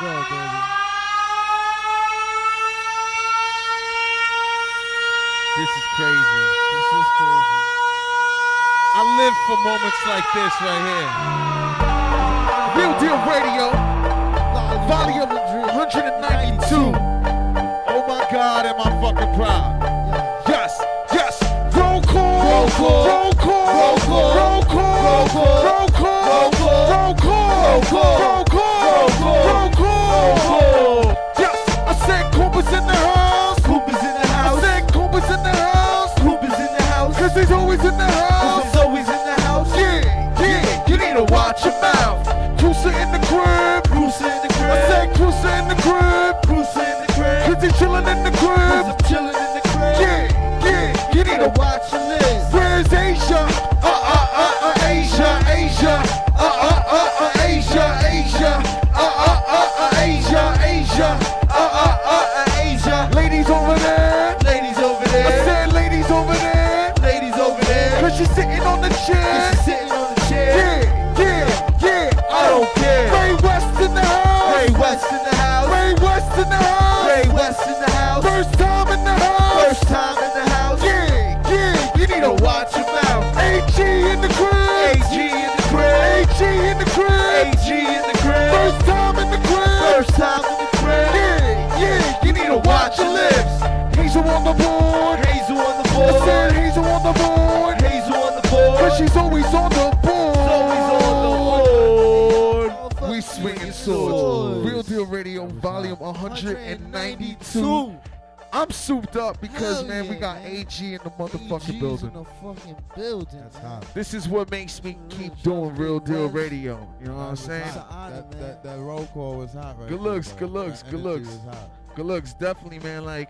Go, baby. This is crazy. This is crazy. I live for moments like this right here. Real Deal Radio, volume 192. Oh my God, am I fucking proud? Yes, yes. Roll call. Roll call. Roll call. Roll call. Roll call. Roll call. Roll call. Roll call. Roll call. In the sitting on the chair. 192. I'm souped up because Hell man, we got man. AG in the motherfucking EG's building. in the fucking building. That's hot. This is what makes me keep doing Real Deal Radio. You know what I'm saying? Honor, That, that, that roll call was hot right Good looks, bro. good looks, good looks. Good looks, definitely, man. Like,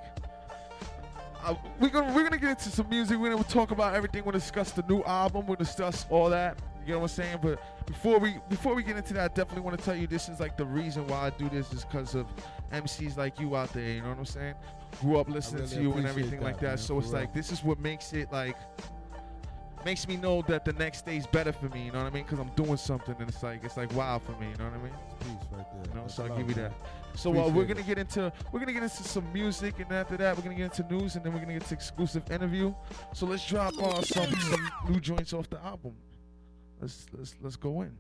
uh, we're gonna we're gonna get into some music. We're gonna talk about everything. We're gonna discuss the new album. We'll discuss all that. You know what I'm saying? But before we before we get into that, I definitely want to tell you this is like the reason why I do this is because of MCs like you out there. You know what I'm saying? Grew up listening really to you and everything that, like that. man, so it's real. like this is what makes it like makes me know that the next day's better for me. You know what I mean? Because I'm doing something and it's like it's like wow for me. You know what I mean? Peace right there. You know, That's so I'll give you that. So uh, we're gonna get into we're gonna get into some music, and after that we're gonna get into news, and then we're gonna get to exclusive interview. So let's drop uh, some some new joints off the album. Let's let's let's go in.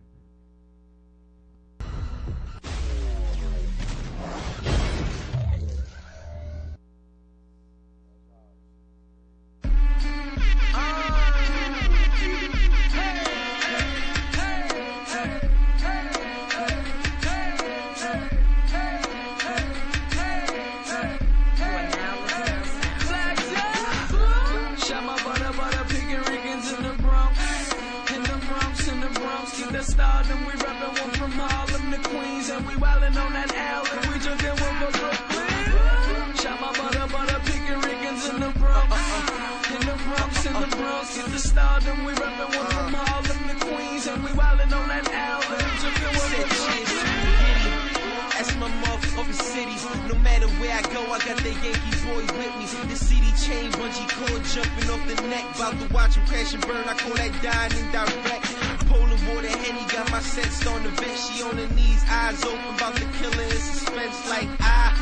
I got the Yankee boys with me. The CD chain, bungee cord jumping off the neck. About to watch him crash and burn. I call that dying indirect. Polar water, Henny got my sets on the vent. She on her knees, eyes open, about to kill her in suspense. Like I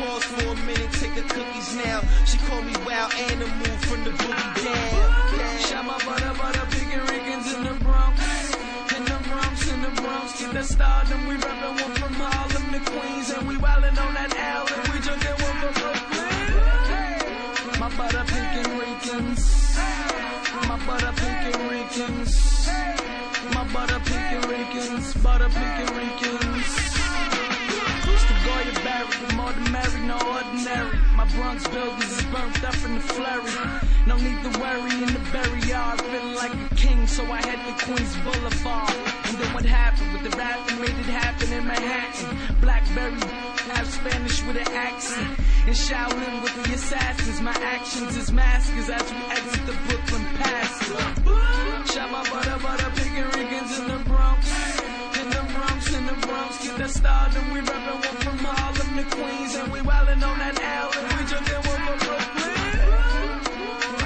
pause for a minute, take her cookies now. She call me wild animal from the boogie down. Shot my butter, butter, picking Riggins in the Bronx. In the Bronx, in the Bronx, get that stardom. We rapping one from Harlem to Queens, and we wildin' on that L, and we drinking one from butter, picking Riggins. My butter, picking Riggins. My butter, picking Riggins. Butter, picking Riggins. More than Mary, no ordinary. My Bronx buildings is burnt up in the flurry. No need to worry in the berry yard, feeling like a king, so I head to Queens Boulevard. And then what happened with the rap made it happen in Manhattan? Blackberry, half Spanish with an accent. And Shaolin with the assassins, my actions is maskers as we exit the Brooklyn Pass. Shot my butter, butter, picking Riggins in the Bronx. In the Bronx, in the Bronx, get that stardom. We rapping Harlem to Queens, and we wildin' on that L, we drinking one from Brooklyn.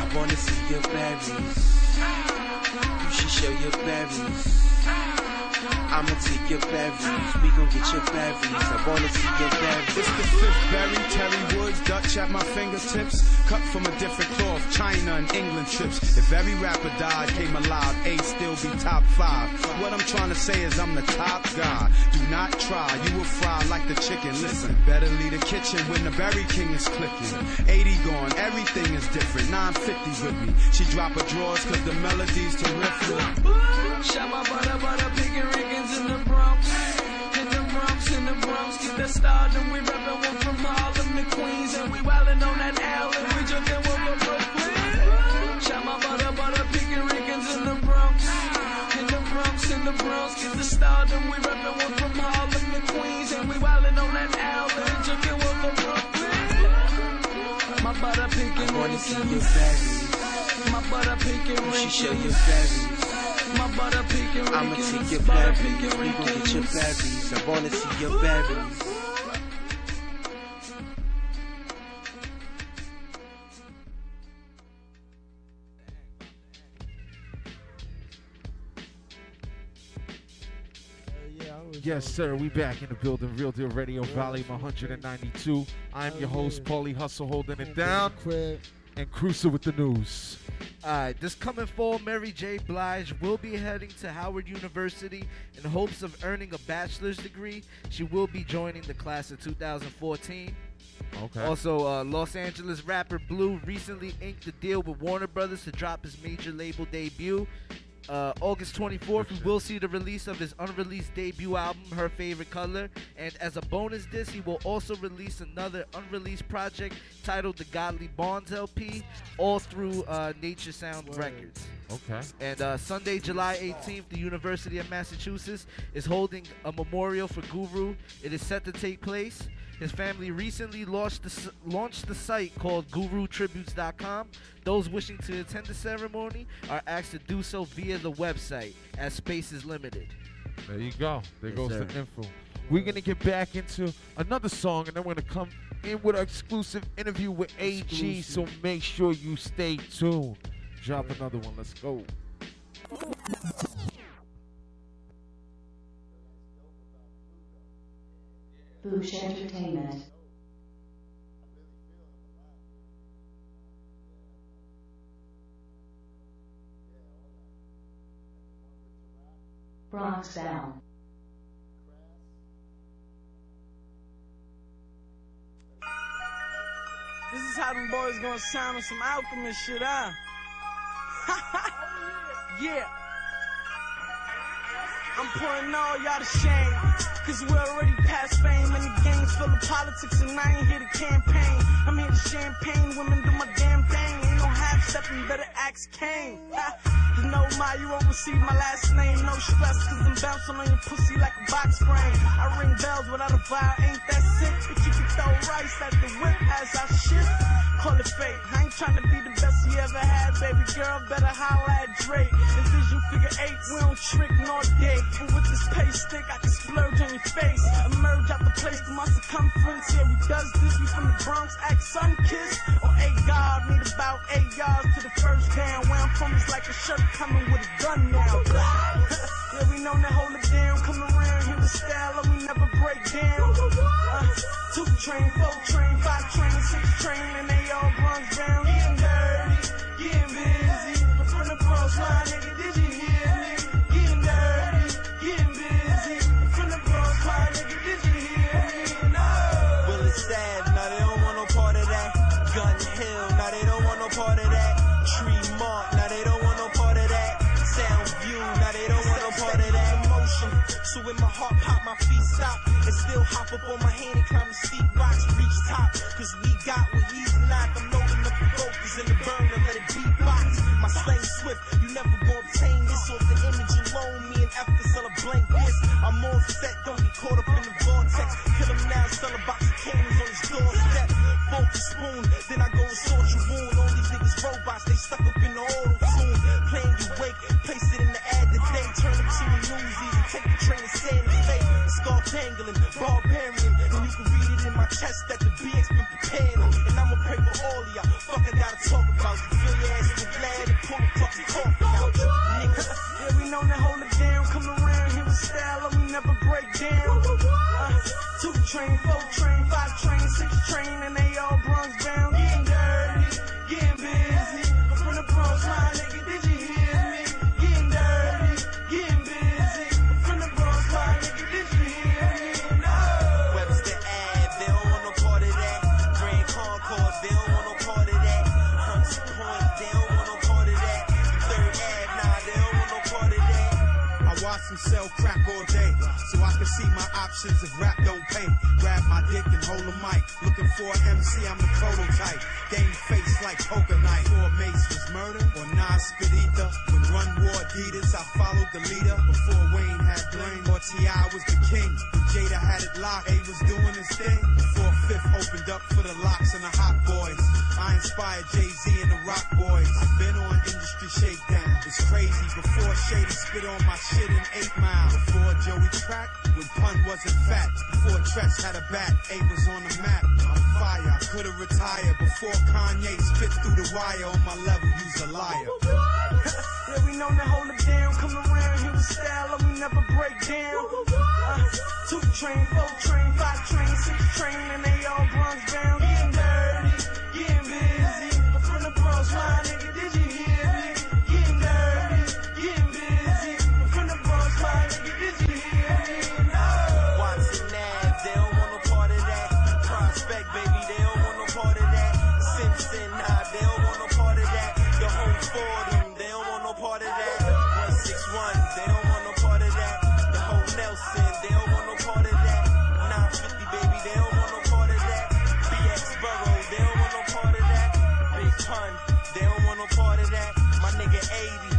I wanna see your berries. You should show your berries. I'ma take your berries. We gon' get your berries. I wanna see your berries. It's the fifth berry, Terry Woods, Dutch at my fingertips. Cut from a different cloth, China and England trips. If every rapper died, came alive, A still be top five. What I'm trying to say is I'm the top guy. Do not try, you will fry like the chicken. Listen, better leave the kitchen when the berry king is clicking. 80 gone, everything is different. 950 with me. She drop her drawers cause the melody's terrific. The stardom. We reppin' one from Harlem to Queens, and we wildin' on that alley. Jumpin' over Brooklyn. My butter, picking I wanna see your Riggins. berries. My butter, picking You should show your Riggins. berries. My butter, Riggins. I'ma take your berries. We gon' get your berries. I wanna see your berries. Yes, sir. We back in the building. Real Deal Radio, Volume 192. I'm your host, Paulie Hustle, holding it down, and Cruiser with the news. Alright, this coming fall, Mary J. Blige will be heading to Howard University in hopes of earning a bachelor's degree. She will be joining the class of 2014. Okay. Also, uh, Los Angeles rapper Blu recently inked a deal with Warner Brothers to drop his major label debut. Uh, August 24th, we will see the release of his unreleased debut album, Her Favorite Color. And as a bonus disc, he will also release another unreleased project titled The Godly Bonds LP, all through uh, Nature Sound Records. okay. And uh, Sunday, July 18th, the University of Massachusetts is holding a memorial for Guru. It is set to take place. His family recently launched the, launched the site called GuruTributes.com. Those wishing to attend the ceremony are asked to do so via the website, as space is limited. There you go. There Yes, goes sir. the info. We're gonna get back into another song, and then we're gonna come in with an exclusive interview with AG. So make sure you stay tuned. Drop another one. Let's go. Boosh Entertainment. Bronx Down. This is how them boys gonna sound on some alchemist shit, huh? yeah. I'm putting all y'all to shame. Cause we already past fame and the game's full of politics and I ain't here to campaign. I'm here to champagne, women do my damn thing. Ain't no half stepping, better ask Kane. you know my, you won't receive my last name. No stress, cause I'm bouncing on your pussy like a box frame. I ring bells without a vial, ain't that sick? But you can throw rice at the whip as I shift. Call it fate. I ain't trying to be the best you ever had, baby girl. Better holla at Drake. And visual figure eight, we don't trick nor date. But with this pay stick, I can splurge on your face. Emerge out the place to my circumference. Yeah, we does this. We from the Bronx, act sun kiss. Or eight God, need about eight yards to the first town. Where I'm from is like a shirt coming with a gun now. yeah, we know that hold it down. Come around here with style, and we never break down. Uh, two train, four train, five train, six train, and they all Bronx down. Getting dirty, getting busy. From the Bronx line, nigga, did you hear me? Getting dirty, getting busy. From the Bronx line, nigga, did you hear me? No. Well, it's sad, now they don't want no part of that. Gun Hill, now they don't want no part of that. Tree Mark, now they don't want no part of that. Sound View, now they don't want no part of that. Emotion, so when my heart pop, my feet stop. Still hop up on my hand and climb the steep rocks, reach top. Cause we got what he's not. I'm loading up the focus in the burner, let it beatbox. My slang swift, you never gonna obtain this off the image alone. Me and F can sell a blank this. I'm all set, don't get caught up in the Skull dangling, barbarian. And you can read it in my chest that the BX been prepared. And I'ma pray for all of y'all. Fuck, I gotta talk about. Fill your ass with glad and pull the fucking coffee options if rap don't pay. Grab my dick and hold a mic. Looking for an MC, I'm the prototype. Game face like poker night. Four Mace was murder or Nas Spedita. When Run wore Adidas, I followed the leader. Before Wayne had bling or T.I. was the king. When Jada had it locked, A was doing his thing. Before Fifth opened up for the Lox and the hot boys. I inspired Jay-Z and the Roc Boys. I've been on industry shakedown. It's crazy. Before Shady spit on my shit in 8 Mile. Before Joey Crack, when Pun wasn't fat. Before Treach had a bat, A was on the map. I'm fire. I could've retired before Kanye spit through the wire on my level. You's a liar. Yeah, we known to hold it down. Come around here with style, and we never break down. Uh, two train, four train, five train, six train, and they all nigga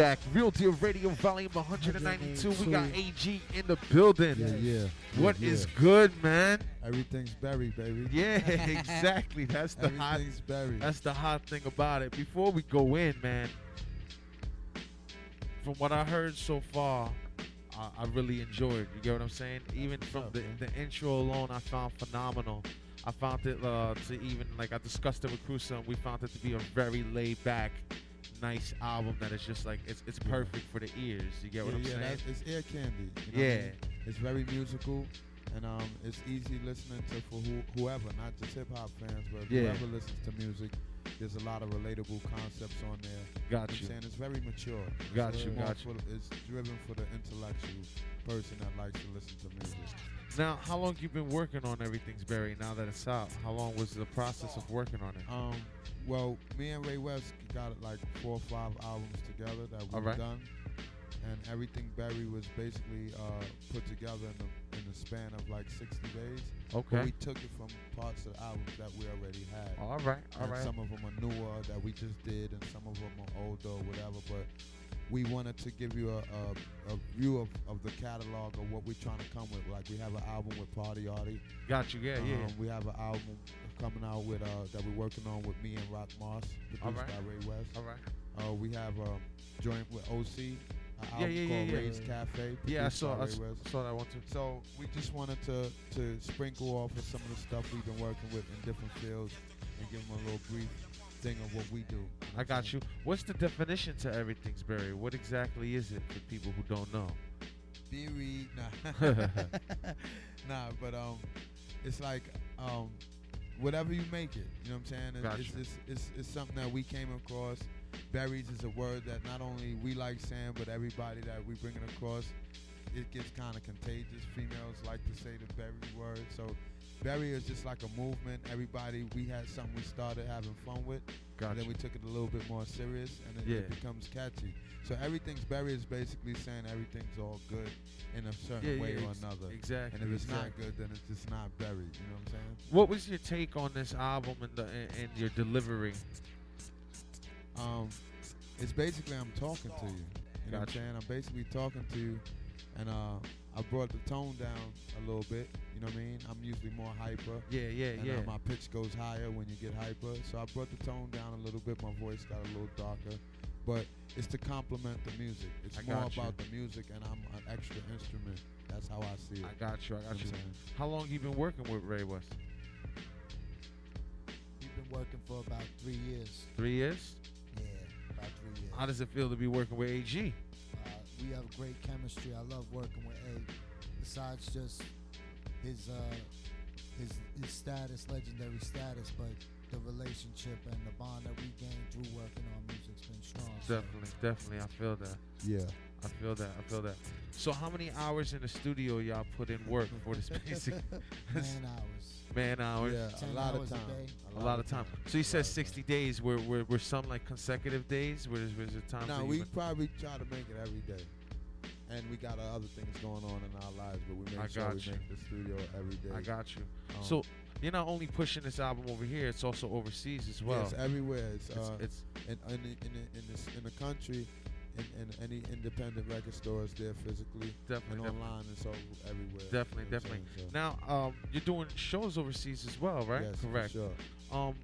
We back. Real Deal Radio, volume 192. We got AG in the building. Yeah, yeah. What yeah, is yeah. good, man? Everything's buried, baby. Yeah, exactly. That's the hot. Buried. That's the hot thing about it. Before we go in, man, from what I heard so far, I, I really enjoyed. You get what I'm saying? Even from up, the, man? the intro alone, I found phenomenal. I found it uh, to even like I discussed it with Crusoe, and we found it to be a very laid back, nice album that is just like it's it's perfect for the ears. You get what yeah, I'm yeah, saying? it's ear candy. You know what I Yeah. mean? It's very musical, and um, it's easy listening to for who, whoever, not just hip hop fans, but Yeah. whoever listens to music. There's a lot of relatable concepts on there. Got You you. know I'm saying it's very mature. Got you, got you. for- It's driven for the intellectual person that likes to listen to music. Now, how long you been working on Everything's Buried? Now that it's out, how long was the process of working on it? Um, well, me and Ray West got like four or five albums together that we've done, and everything Buried was basically uh, put together in the in the span of like 60 days. But Okay. we took it from parts of the albums that we already had. All right. All and right. Some of them are newer that we just did, and some of them are older or whatever. But we wanted to give you a, a, a view of, of the catalog of what we're trying to come with. Like we have an album with Party Arty. Got you. Yeah. Yeah. Um, we have an album coming out with uh, that we're working on with me and Rock Moss, produced Alright. by Ray West. All right. Uh, we have a joint with OC, Yeah, yeah, yeah, called yeah. Ray's Cafe. Yeah, I saw. I Ray s- West. saw that one too. So we just wanted to to sprinkle off of some of the stuff we've been working with in different fields and give them a little brief thing of what we do. I got you. What's the definition to everything's buried? What exactly is it for people who don't know? Buried, nah, nah, but um, it's like um, whatever you make it. You know what I'm saying? It- Gotcha. It's, it's it's it's something that we came across. Berries is a word that not only we like saying, but everybody that we bring it across, it gets kind of contagious. Females like to say the berry word, so Barry is just like a movement. Everybody, we had something we started having fun with, Gotcha. and then we took it a little bit more serious, and it, Yeah. it becomes catchy. So everything's Barry is basically saying everything's all good in a certain Yeah, way yeah, or another. exactly, And if it's not good, then it's just not Barry. You know what I'm saying? What was your take on this album and the and, and your delivery? Um, it's basically I'm talking to you. You know what I'm Gotcha. saying? I'm basically talking to you, and uh, I brought the tone down a little bit. You know what I mean? I'm usually more hyper. Yeah, yeah, and yeah. Uh, my pitch goes higher when you get hyper. So I brought the tone down a little bit. My voice got a little darker, but it's to complement the music. It's I more about the music, and I'm an extra instrument. That's how I see it. I got you. I got what you. I'm? How long you been working with Ray West? We've been working for about three years. Three years. Yeah, about three years. How does it feel to be working with AG? We have great chemistry. I love working with A. Besides just his uh, his his status, legendary status, but the relationship and the bond that we gained through working on music's been strong. So Definitely, definitely. I feel that. Yeah. I feel that. I feel that. So, how many hours in the studio y'all put in work for this basic man hours. Man hours? Yeah, a lot of hours a time. A lot of time. So he said 60 days. Were, were were some like consecutive days? Where was there times? No, we probably try to make it every day. And we got uh, other things going on in our lives, but we I make sure got we you. make the studio every day. I got you. Um, so you're not only pushing this album over here; it's also overseas as well. yes, everywhere. It's, it's, uh, it's in, in, the, in, the, in, this, in the country, in, in any independent record stores there physically, definitely, and definitely, online, it's all everywhere. definitely, You know definitely. saying? Now, um, you're doing shows overseas as well, right? Yes, Correct. sure. Um,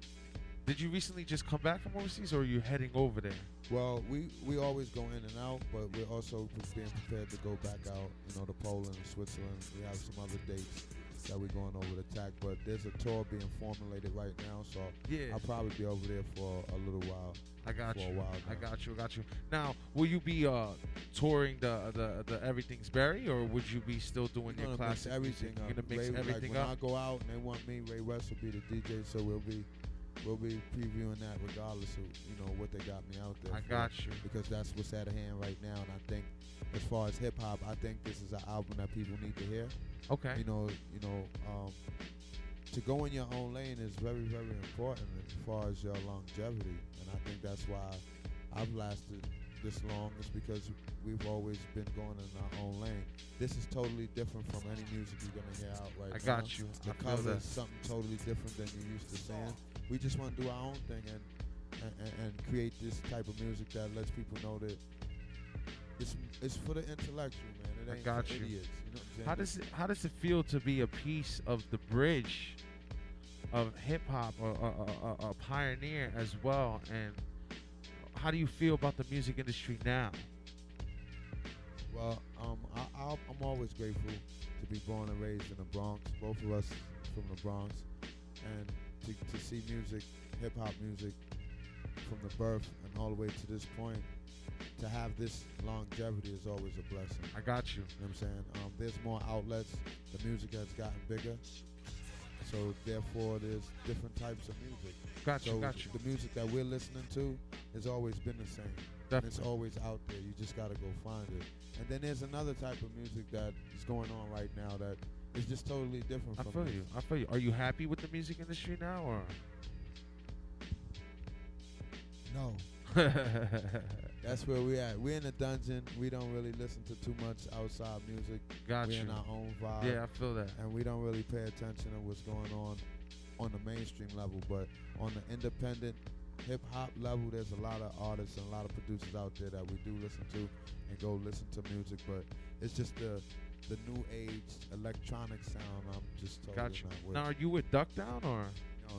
did you recently just come back from overseas, or are you heading over there? Well, we, we always go in and out, but we're also being prepared to go back out, you know, to Poland and Switzerland. We have some other dates that we're going over the tack, but there's a tour being formulated right now, so Yeah, I'll probably be over there for a little while. I got you. I got you. I got you. Now, will you be uh touring the the, the Everything's Berri, or would you be still doing your classic everything up. You're gonna mix Ray, everything like when. I go out and they want me, Ray West will be the DJ, so we'll be we'll be previewing that regardless of you know what they got me out there. I for. got you. because that's what's at hand right now. And I think, as far as hip hop, I think this is an album that people need to hear. Okay. You know, you know, um, to go in your own lane is very, very important as far as your longevity. And I think that's why I've lasted this long is because we've always been going in our own lane. This is totally different from any music you're gonna hear out right I now. got you. The I cover is something totally different than you used to seeing. We just want to do our own thing and, and, and, create this type of music that lets people know that it's it's for the intellectual, man. It I got for you. idiots. You know what I'm? How does it How does it feel to be a piece of the bridge of hip hop, a, a, a, a pioneer as well? And how do you feel about the music industry now? Well, um, I, I, I'm always grateful to be born and raised in the Bronx. Both of us from the Bronx, and to, to see music, hip hop music, from the birth and all the way to this point, to have this longevity is always a blessing. I got you. You know what I'm saying? Um, there's more outlets. The music has gotten bigger. So therefore, there's different types of music. Got you. so got you. the music that we're listening to has always been the same. And it's always out there. You just got to go find it. And then there's another type of music that is going on right now that is just totally different I from feel this. you. I feel you. Are you happy with the music industry now, or? No. That's where we at. We're in a dungeon. We don't really listen to too much outside music. got We're you. in our own vibe. Yeah, I feel that. and we don't really pay attention to what's going on on the mainstream level, but on the independent hip hop level, there's a lot of artists and a lot of producers out there that we do listen to and go listen to music. But it's just the the new age electronic sound. I'm just totally Got you. not with. Now, are you with Duck Down or?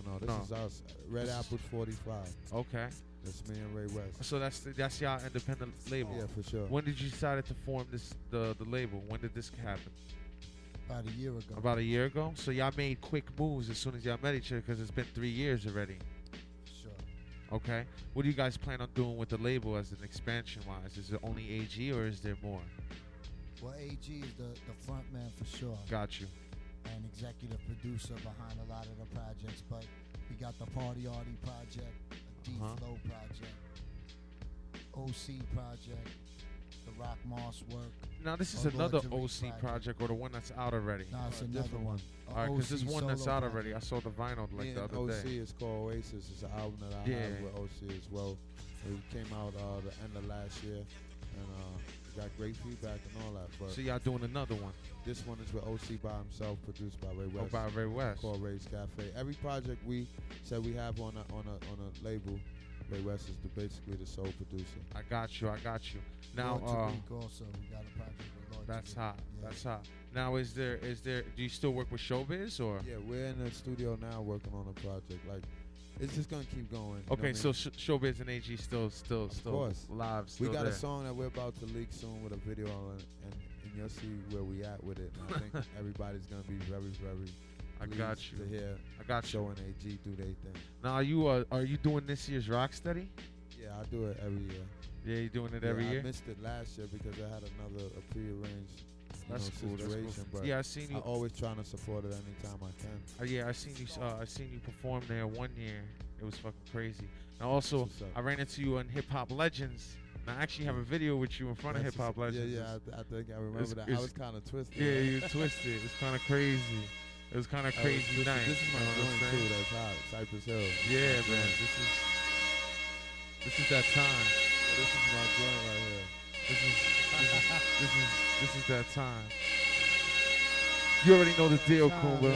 no, no, this no. is us. Red This Apple 45. Okay. That's me and Ray West. So that's that's y'all independent label. Yeah, for sure. When did you decide to form this the the label? When did this happen? About a year ago. About a year ago. So y'all made quick moves as soon as y'all met each other because it's been three years already. Sure. Okay. What do you guys plan on doing with the label as an expansion wise? Is it only AG or is there more? Well, AG is the, the front man for sure. Got you. and executive producer behind a lot of the projects. But we got the Party Arty project, a D Uh-huh. Flow project, OC project, the Rock Moss work. Now this is another OC project. project or the one that's out already. No, it's a another different one. one. A All right, because there's one that's out already. I saw the vinyl like Me the and other OC day. is called Oasis. It's an album that I Yeah. have with OC as well. It came out uh, the end of last year, and uh, got great feedback and all that. But So y'all doing another one? this one is with OC by himself, produced by Ray West. Oh, by Ray West. called Ray's Cafe. Every project we said we have on a on a on a label, Ray West is the, basically the sole producer. I got you. I got you. Now, Lord uh, Tariq also, we got a project with Lord that's Tariq. hot. Yeah. That's hot. Now, is there is there? Do you still work with Showbiz or? Yeah, we're in the studio now working on a project. Like, it's just gonna keep going. Okay, what I so mean? sh- Showbiz and AG still still still course. live. we got there. a song that we're about to leak soon with a video on it, and, and you'll see where we at with it. And I think everybody's gonna be very, very. I got you. hear I got you. Show and AG do their thing. Now, are you uh, are you doing this year's Rock Steady? Yeah, I do it every year. Yeah, you doing it Yeah, every I year. I missed it last year because I had another a prearranged That's know, cool. That's situation. cool. But Yeah, I seen you. I you. always trying to support it anytime I can. Uh, yeah, I seen you. Uh, I seen you perform there one year. It was fucking crazy. And also, That's what's up. I ran into you on Hip Hop Legends. And I actually have a video with you in front of Hip Hop Legends. Yeah, yeah, I, I think I remember It's- that. it's- I was kind of twisted. Yeah, you twisted. It's kind of crazy. It was kind of I was- crazy this, night. This is my joint too. That's hot. Cypress Hill. Yeah, man. joint. This is this is that time. This is my joint right here. This is this is this is this is that time. You already know the deal, Kumba.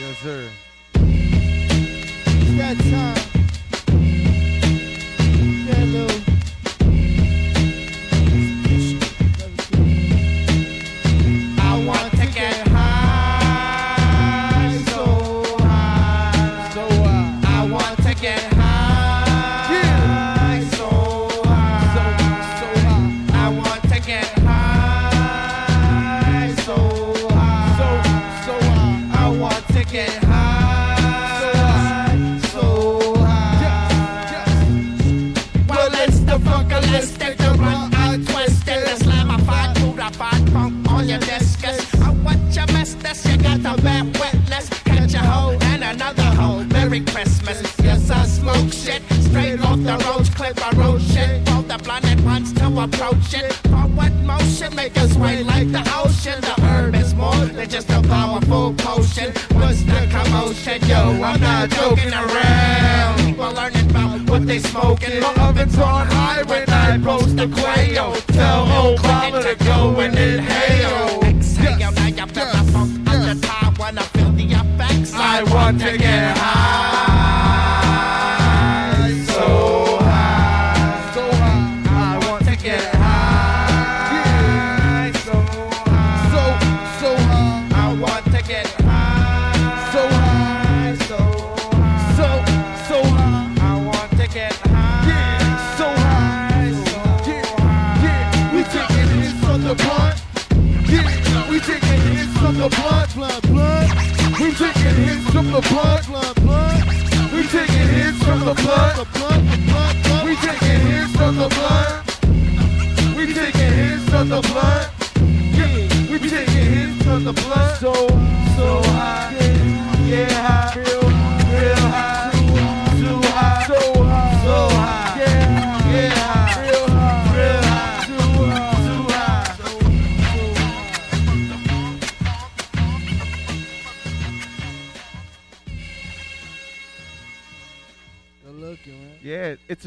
Yes, sir. It's that time. Yeah, Lou. Get high, so high. Well, it's the funkalistic, the blunt untwisted, the slamified, purified funk on your discus. I want your mess, this you got the bad witness. Catch a hoe and another hoe. Merry Christmas. Yes, I smoke shit straight off the road, clip a road shit. For the blinded ones to approach it. Forward motion, make us sway like the ocean. The herb is more than just a powerful potion. What's? Yo, I'm not joking around. People learning about what they smoking. My oven's on high when I roast the quail. Tell old Clinton to go and inhale. Exhale, now you feel the funk at the top when I feel the effects. I want to get high, so high. So high. I want to get high, the blunt. blood, blood. We taking hits from the blood, blood, blood. We taking hits from the blunt. We taking hits from the. Yeah, we taking hits from the blunt. So,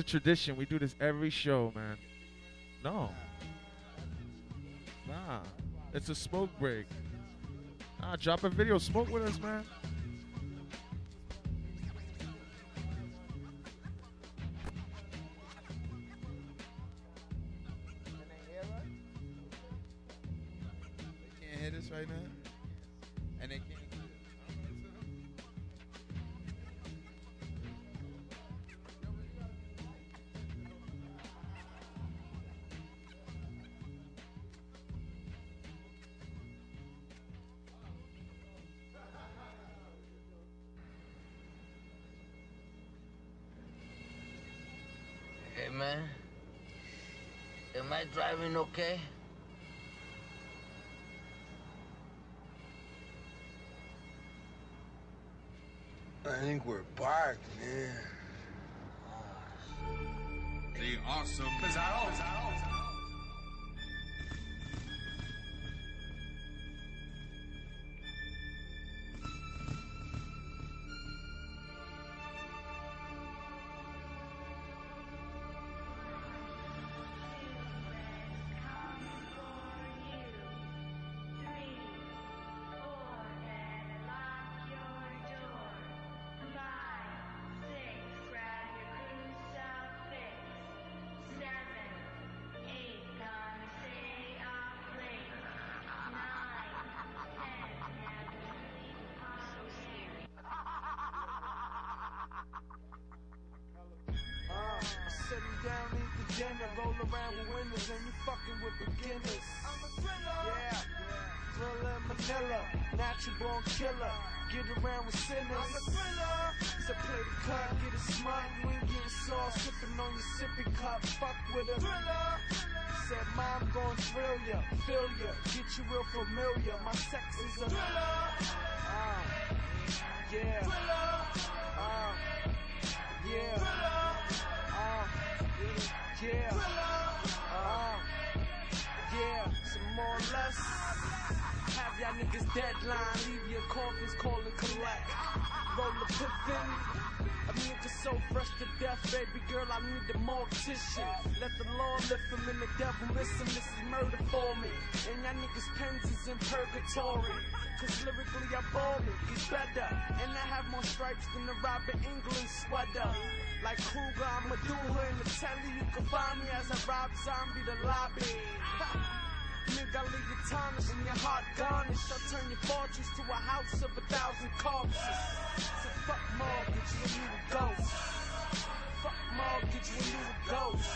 tradition. We do this every show, man. No. Nah. It's a smoke break. Nah, drop a video. Smoke with us, man. Man, am I driving okay? I think we're parked, man. Stay awesome. Cause I always, dinner, roll around with winners, and you fucking with beginners. I'm a thriller. Yeah. Thriller Manila, natural born killer. Get around with sinners. I'm a thriller. So play the cut, get it smart. You ain't getting sauce, sipping on your sippy cup. Fuck with a thriller. Said, Mom, gon' thrill ya, fill ya, get you real familiar. My sex is a thriller. Uh, yeah. Uh, yeah. Uh, yeah. Some more or less. Have y'all niggas deadline. Leave your coffins, call and collect. Roll the pippin. Nigga so fresh to death, baby girl, I need a mortician. Let the law lift him and the devil miss him. This is murder for me. And y'all niggas' pens is in purgatory. Cause lyrically I ball me, it's better. And I have more stripes than the Robert Englund sweater. Like Krueger, I'ma do her in the telly. You can find me as I rob zombie the lobby. Nigga, I'll leave you tarnished and your heart garnished. I'll turn your fortress to a house of a thousand corpses. So fuck mortgage when you a ghost. Fuck mortgage when you a ghost.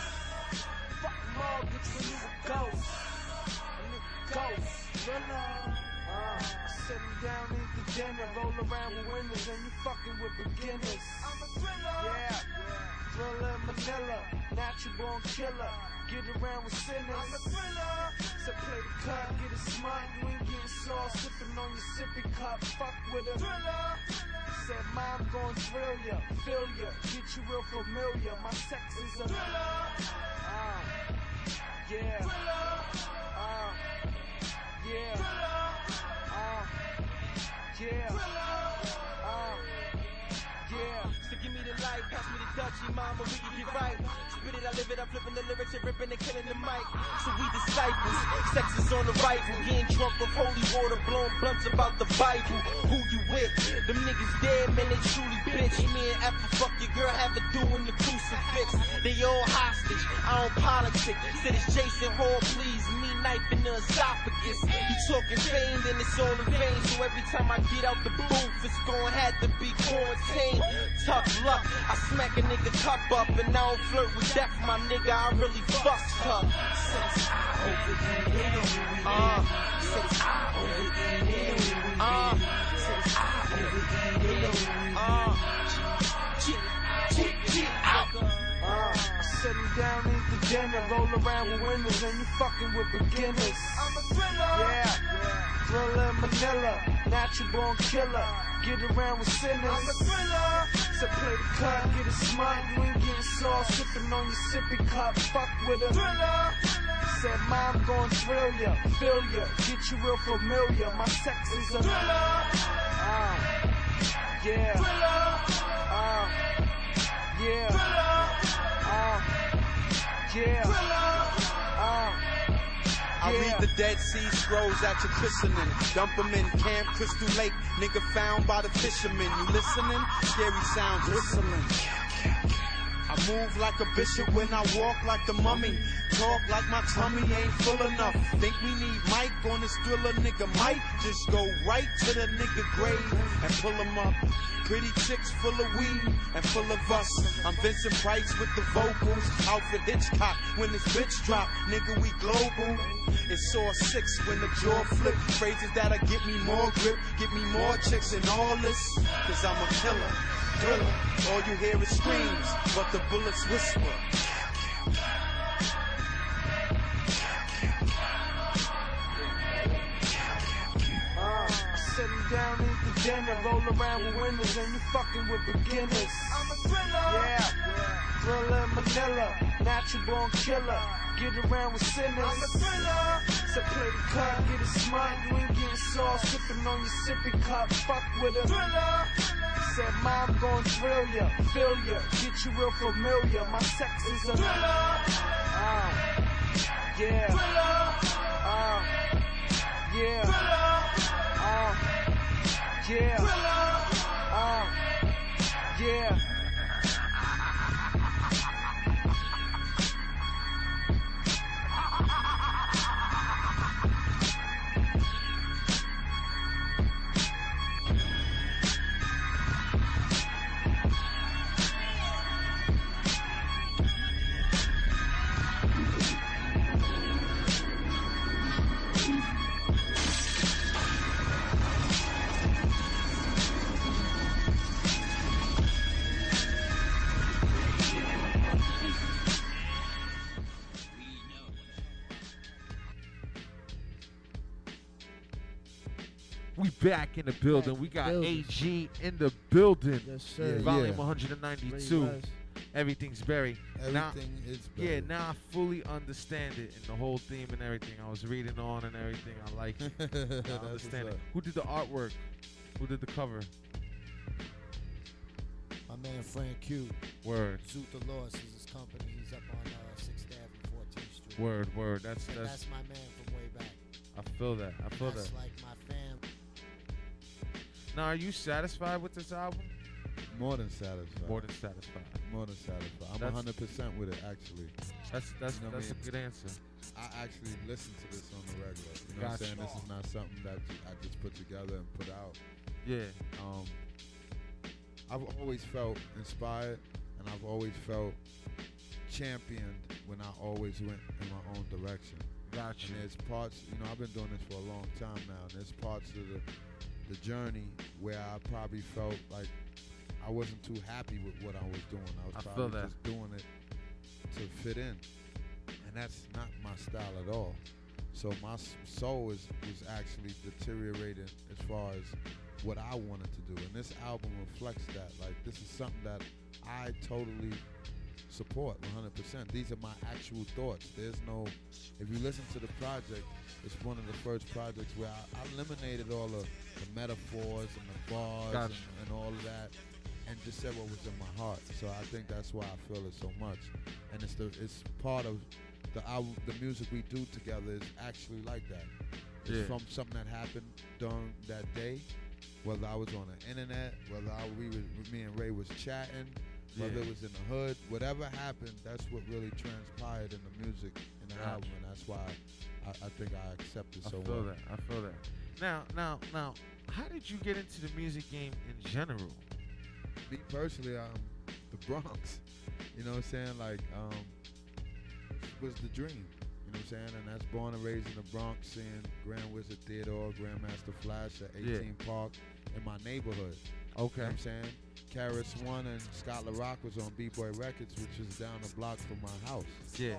Fuck mortgage when you a ghost. A nigga ghost. Thriller. Uh, sitting down, eat the dinner, roll around with winners, and you fucking with beginners. I'm a thriller. Yeah. Thriller Manila, natural born killer. Get around with sinners. I'm a thriller. So play the cut, get it smart. You ain't getting sauce, sipping on your sippy cup. Fuck with a thriller. Said, Mom, gon' thrill ya, fill ya, get you real familiar. My sex is a thriller. Uh, yeah. Uh, yeah. Uh, yeah. Uh, Dutchie, mama, we get right. Spit it, I live it, I'm flipping the lyrics and ripping and killing the mic. So we disciples, sex is on the rifle, getting drunk with holy water, blowing blunts about the Bible. Who you with? Them niggas dead, man, they truly bitch. Me and Apple fuck your girl, have her doing the crucifix. They all hostage, I don't politic. Said it's Jason Hall, please, me knife in the esophagus. He talking fame, then it's all in vain. So every time I get out the booth, it's gonna have to be quarantine. Tough luck, I smack a nigga cup up and I don't flirt with death, my nigga. I really fucked up. Since I overeat uh, since I overeat uh, I overeat uh, down, eat the dinner, roll around with winners, and you fucking with beginners. I'm a thriller. Yeah. Thriller Manila, natural born killer. Get around with sinners. I'm a thriller. So play the cut, get it smart. You ain't getting sauce, sipping on your sippy cup. Fuck with a thriller. Said, Mom, gon' thrill ya, fill ya, get you real familiar. My sex is a thriller. Uh, yeah. Uh, yeah. Uh, yeah. Uh, I yeah. read the Dead Sea Scrolls at your christening. Dump 'em in Camp Crystal Lake. Nigga found by the fishermen. You listening? Scary sounds whistling. I move like a bishop when I walk like the mummy. Talk like my tummy ain't full enough. Think we need Mike on this thriller, nigga might just go right to the nigga grave and pull him up. Pretty chicks full of weed and full of us. I'm Vincent Price with the vocals. Alfred Hitchcock when this bitch drop. Nigga, we global. It's all six when the jaw flip. Phrases that'll get me more grip, get me more chicks and all this. Cause I'm a killer, thriller. All you hear is screams, but the bullets whisper. Uh, sitting down, eat the dinner, roll around with winners, and you fucking with beginners. I'm a thriller. Yeah. Thriller Manila, natural born killer. Get around with sinners. I'm the thriller. So play the card, get it smart. You ain't getting sauce, sipping on your sippy cup. Fuck with a thriller. Said, Mom, gon' drill ya, fill ya, get you real familiar. My sex is a thriller. Uh, yeah. Uh, yeah. Uh, yeah. Uh, yeah. Back in the building. We got building. AG in the building. Yes, sir. Yeah, Volume yeah. 192. Ray West. Everything's. Now- Everything is Yeah, now I fully understand it and the whole theme and everything. I was reading on and everything. I like it. I understand it. up. Who did the artwork? Who did the cover? My man Frank Q. Word, Zoot the Lost is his company. He's up on uh, 6th Avenue, 14th Street. word, word. That's that's. that's my man from way back. I feel that. I feel that's that. like. Now, are you satisfied with this album? More than satisfied. More than satisfied. More than satisfied. I'm That's- 100 percent with it actually. That's that's You know what I that's a good answer. I actually listen to this on the regular. You know what I'm saying? This is not something that I just put together and put out. Yeah. Um, I've always felt inspired, and I've always felt championed when I always went in my own direction. Gotcha. And there's parts, you know, I've been doing this for a long time now, and there's parts of the the journey where I probably felt like I wasn't too happy with what I was doing. I was I probably just doing it to fit in, and that's not my style at all. So my soul is was actually deteriorating as far as what I wanted to do, and this album reflects that. Like this is something that I totally support 100%. These are my actual thoughts. There's no, if you listen to the project, it's one of the first projects where I, I eliminated all the, the metaphors and the bars Gotcha. and, and all of that, and just said what was in my heart. So I think that's why I feel it so much, and it's the it's part of the album, the music we do together is actually like that. It's Yeah. from something that happened during that day, whether I was on the internet, whether I, we was, me and Ray was chatting, whether Yeah. it was in the hood, whatever happened, that's what really transpired in the music in the album, and that's why I, I think I accept it I so feel well. that. I feel that. Now, now, now, how did you get into the music game in general? Me personally, um, the Bronx, you know what I'm saying? Like, um, was the dream, you know what I'm saying? And that's born and raised in the Bronx, seeing Grand Wizard Theodore, Grandmaster Flash at 18 Yeah. Park in my neighborhood. Okay. You know what I'm saying? KRS-One and Scott LaRock was on B-Boy Records, which is down the block from my house. Yeah.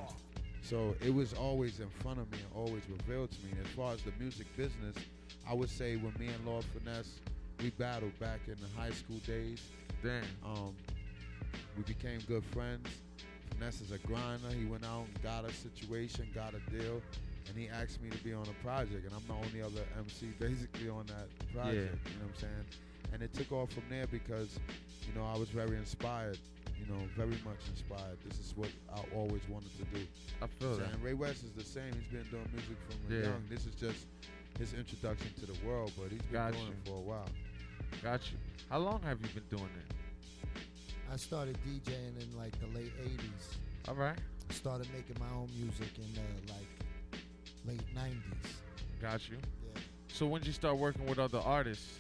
So it was always in front of me and always revealed to me. As far as the music business, I would say when me and Lord Finesse, we battled back in the high school days. Damn. Um, we became good friends. Finesse is a grinder. He went out and got a situation, got a deal, and he asked me to be on a project. And I'm the only other MC basically on that project. You know what I'm saying? And it took off from there because, you know, I was very inspired. You know, very much inspired. This is what I always wanted to do. I feel that. And Ray West is the same. He's been doing music from Yeah. young. This is just his introduction to the world, but he's been Got doing you. it for a while. Got you. How long have you been doing it? I started DJing in like the late 80s. All right. Started making my own music in the like late 90s. Got you. Yeah. So when did you start working with other artists?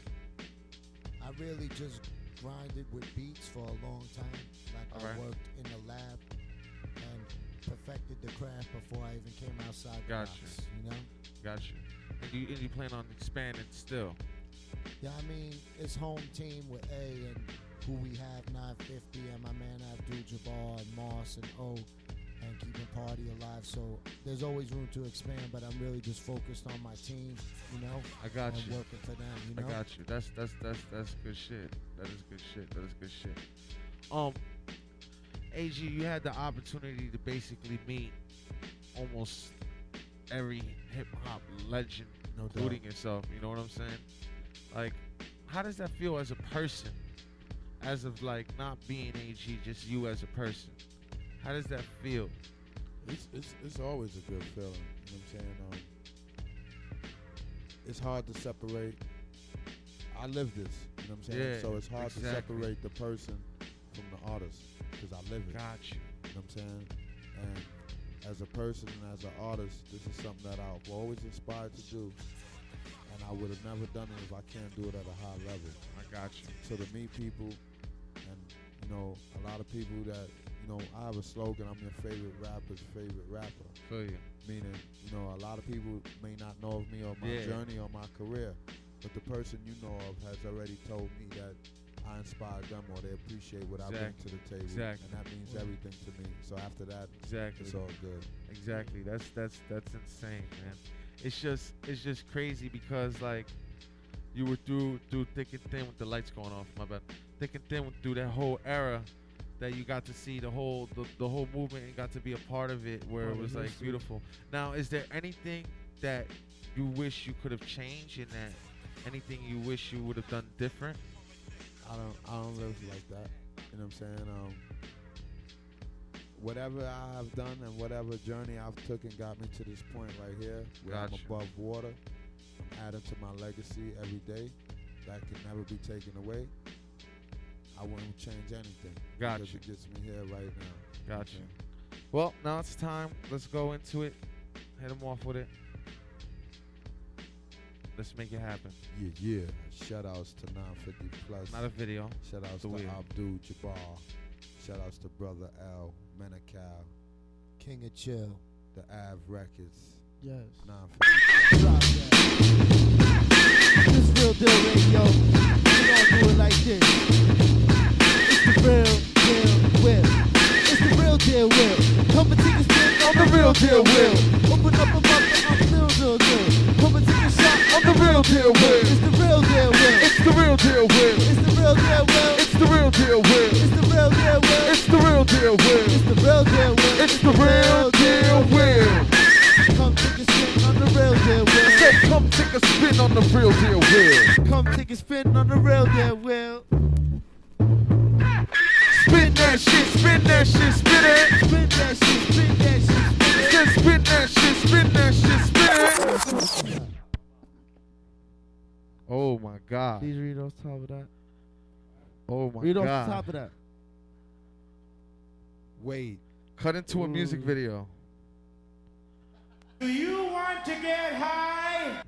I really just grinded with beats for a long time. Like I worked in the lab and perfected the craft before I even came outside the Got box. you. Know? Got you. And you and you plan on expanding still? Yeah, I mean, it's home team with A and who we have 950 and my man Abdul Jabbar and Moss and O and keeping party alive. So there's always room to expand, but I'm really just focused on my team, you know? I got you. working for them, you know? I got you. That's that's that's that's good shit. That is good shit. That is good shit. Um, AG, you had the opportunity to basically meet almost every hip hop legend, No including yourself. You know what I'm saying? Like, how does that feel as a person? As of like not being AG, just you as a person. How does that feel? It's, it's it's always a good feeling. You know what I'm saying? Um, it's hard to separate. I live this. You know what I'm saying? Yeah, so it's hard exactly. to separate the person from the artist because I live it. Got you. You know what I'm saying? And as a person and as an artist, this is something that I've always inspired to do. And I would have never done it if I can't do it at a high level. I got you. So to meet people, and you know, a lot of people that, you know, I have a slogan, I'm your favorite rapper's favorite rapper. Feel you. Meaning, you know, a lot of people may not know of me or my Yeah. journey or my career, but the person you know of has already told me that I inspired them or they appreciate what I bring to the table. Exactly. And that means everything to me. So after that, Exactly. it's all good. Exactly. That's that's that's insane, man. It's just it's just crazy because like you were through through thick and thin with the lights going off. My bad. Thick and thin through that whole era that you got to see the whole the, the whole movement and got to be a part of it where it was like history. beautiful. Now, is there anything that you wish you could have changed in that? Anything you wish you would have done different? I don't I don't live like that. You know what I'm saying? Um, whatever I have done and whatever journey I've took and got me to this point right here, where Gotcha. I'm above water, I'm adding to my legacy every day. That can never be taken away. I wouldn't change anything. Got because it gets me here right now. Gotcha. you. Well, now it's time. Let's go into it. Hit them off with it. Let's make it happen. Yeah, yeah. Shout outs to 950 plus. Not a video. Shout outs The to wheel. Abdul Jabbar. Shout outs to Brother L, Menakal, King of Chill. the Av Records. Yes. 950 This real deal radio. We gonna do it like this. It's the real deal will. It's the real deal will. Come and take a spin on the real deal will. Open up a mouth and I'm real deal deal. Come and take a shot on the real deal will. It's the real deal will. It's the real deal, Will. It's the real deal will. It's the real deal, Will. It's the real deal will. It's the real deal, Will. It's the real deal will. It's the real deal, Will. Come take a spin on the real deal I said, come take a spin on the real deal, Will. Come take a spin on the real deal will. Spin that shit, spin that shit, spin it. Spin that shit, spin that shit, Said that shit, spin that shit, spin it. Oh my God. Please read off top of that. Oh my read God. off the top of that. Wait. Cut into a music video. Do you want to get high?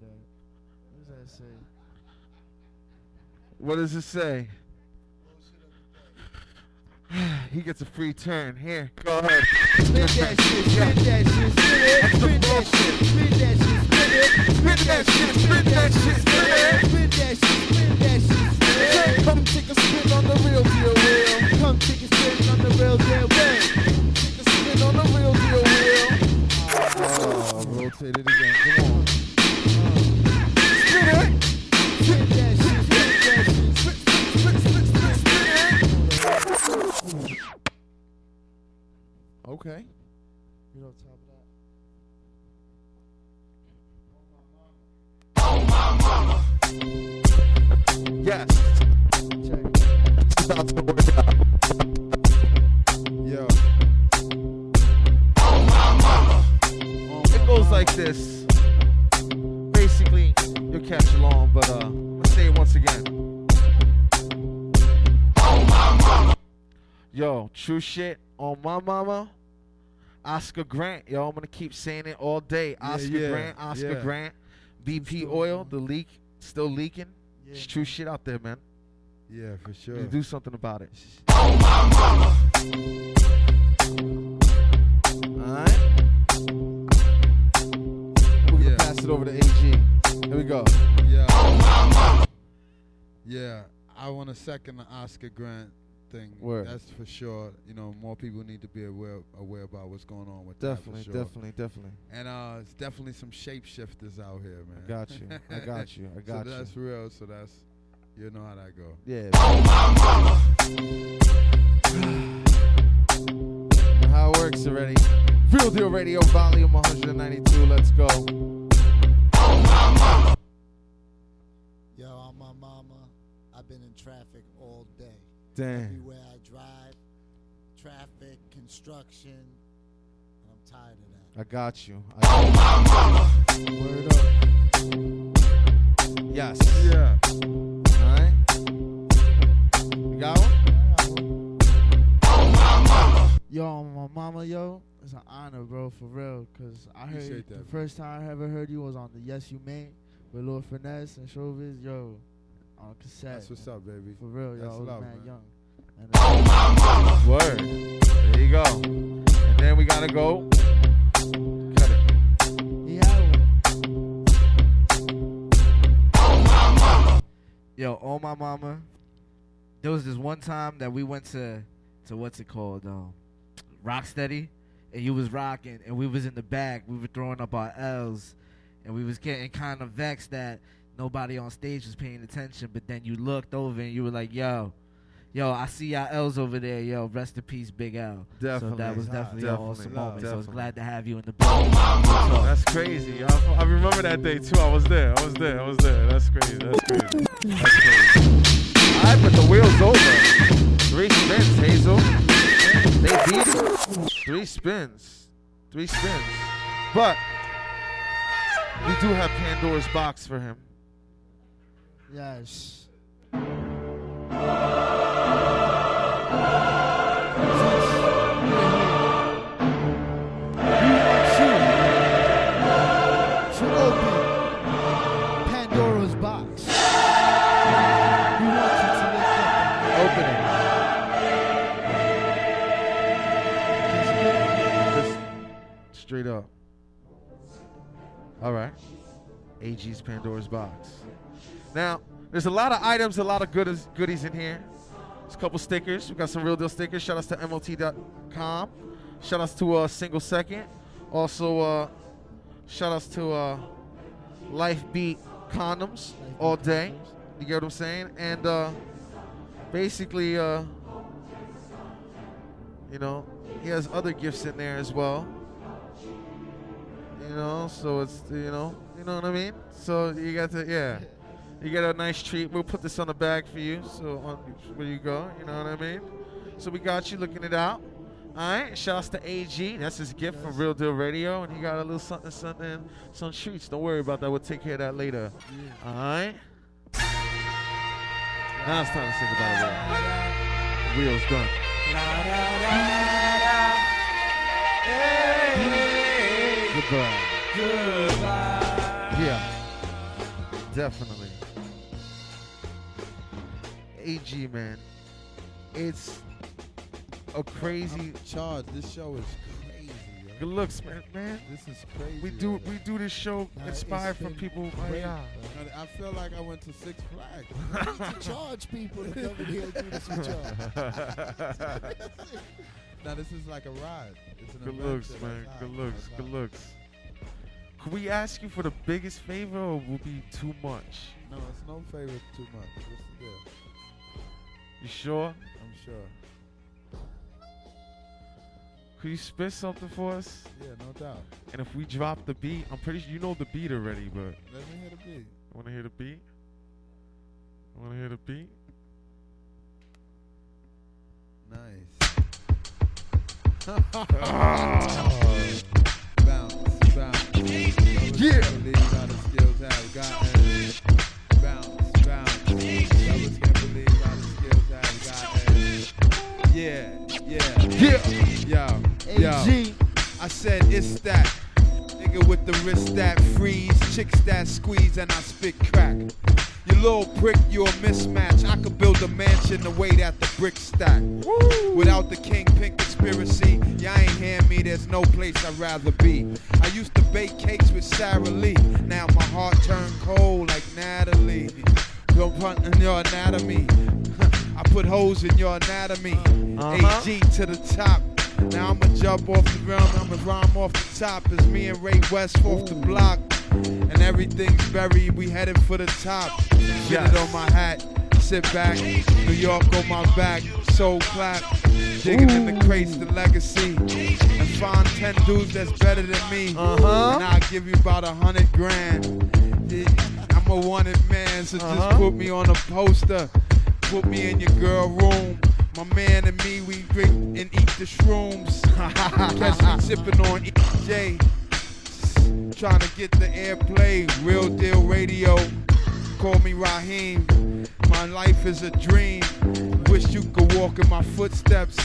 That. What does that say? What does it say? he gets a free turn. Here, go ahead. Spin that shit, spin that shit, spin it. Spin that shit, spin that shit, spin it. Spin that shit, spin that shit, spin it. Spin that shit, spin that shit, spin it. Come take a spin on the real deal, Will. Come take a spin on the real deal, Will. Take a spin on the real deal, Will. Oh, rotate it again. Come on. Okay. You know, top of that. Yes. Check. About to work out. Yo. Oh my mama. It goes like this. Basically, you'll catch along, but uh, let's say it once again. Oh my mama. Yo, true shit on my mama. Oscar Grant, yo, I'm gonna keep saying it all day. Oscar yeah, Grant, Oscar yeah. Grant, BP oil, the leak still leaking. it's true shit out there, man. Yeah, for sure. do something about it. Alright. We're gonna pass it over to AG. Here we go. Yeah. Oh my mama. Yeah, I want to second the Oscar Grant thing. Word. That's for sure. You know, more people need to be aware aware about what's going on with Definitely, that. for sure. definitely, definitely. And uh, it's definitely some shapeshifters out here, man. I got you. I got you. I got so you. that's real. So that's you know how that go. Yeah. Know how it works already. Real Deal Radio, volume 192. Let's go. Yo, I'm my mama. I've been in traffic all day. Damn. Everywhere I drive, traffic, construction, and I'm tired of that. I got you. I Word up. Yes. Yeah. Alright. You got one? Yo, my mama, yo, it's an honor, bro, for real. Cause I heard Appreciate the that, first time I ever heard you was on the Yes You May with Lord Finesse and Showbiz, yo, on cassette. That's what's up, baby. For real, yo, That's I love, man. young. And, uh, Word. There you go. And then we gotta go. Cut it. he had one. Yo, oh my mama. There was this one time that we went to to what's it called? Um Rock Steady. And you was rocking and we was in the back. We were throwing up our L's and we was getting kind of vexed that nobody on stage was paying attention, but then you looked over and you were like, yo, yo, I see y'all L's over there, yo, rest in peace, Big L. Definitely. So that was definitely, an Definitely. awesome Love, moment. So I was glad to have you in the building. That's crazy. I, I remember that day too. I was there. I was there. I was there. That's crazy. That's crazy. That's crazy. All right, but the wheel's over. Three spins, Hazel. They beat it. Three spins. Three spins. But we do have Pandora's box for him. Yes. To open Pandora's box. We want you to. Open it. Just Straight up. All right. AG's Pandora's Box. Now, there's a lot of items, a lot of goodies, goodies in here. There's a couple stickers. We got some real deal stickers. Shout outs to MOT.com. Shout outs to uh, Single Second. Also, uh, shout outs to uh, Life Beat Condoms all day. You get what I'm saying? And uh, basically, uh, you know, he has other gifts in there as well. You know, so it's you know, you know what I mean. So you got to yeah, you get a nice treat. We'll put this on the bag for you. So on where you go, you know what I mean. So we got you looking it out. All right, shouts to AG. That's his gift from Real Deal Radio, and he got a little something, something, some treats. Don't worry about that. We'll take care of that later. All right. Now it's time to think about it. Wheels done. Goodbye. Yeah. Definitely. AG man. It's a crazy charge. This show is crazy. Yo. good looks, man. Man, This is crazy. we do yo. we do this show Nah, inspired from people. great, yeah. I feel like I went to Six Flags. We need to charge people to come in here and do this with y'all. now this is like a ride. It's an Good looks, man. Good looks. Good looks. Could we ask you for the biggest favor, or will be too much? No, it's no favor too much. The deal? You sure? I'm sure. Could you spit something for us? Yeah, no doubt. And if we drop the beat, I'm pretty sure you know the beat already, but Let me hear the beat. want to hear the beat? I Want to hear the beat? Nice. bounce, bounce. Yeah. Believe how the skills have gotten. Bounce, bounce. Believe how the skills have gotten. Eh? Yeah, yeah. Yeah. Yo, yo. I said it's that. Nigga with the wrist that freeze, chicks that squeeze, and I spit crack. You little prick, you a mismatch. I could build a mansion the way that the bricks stack. Without the kingpin conspiracy, y'all ain't hear me, there's no place I'd rather be. I used to bake cakes with Sara Lee. Now my heart turned cold like Natalie. Don't punt in your anatomy. I put holes in your anatomy. Uh-huh. AG to the top. Now I'ma jump off the ground, I'ma rhyme off the top. It's me and Ray West off the block. And Everything's Berri, we headed for the top. Get it on my hat, sit back. New York on my back, soul clap. Digging in the crates, the legacy. And find 10 dudes that's better than me. Uh-huh. And I'll give you about a hundred grand. Yeah, I'm a wanted man, so Uh-huh. just put me on a poster. Put me in your girl room. My man and me, we drink and eat the shrooms. Catch me sipping on EJ. Trying to get the airplay. Real deal radio. Call me Raheem. My life is a dream. Wish you could walk in my footsteps.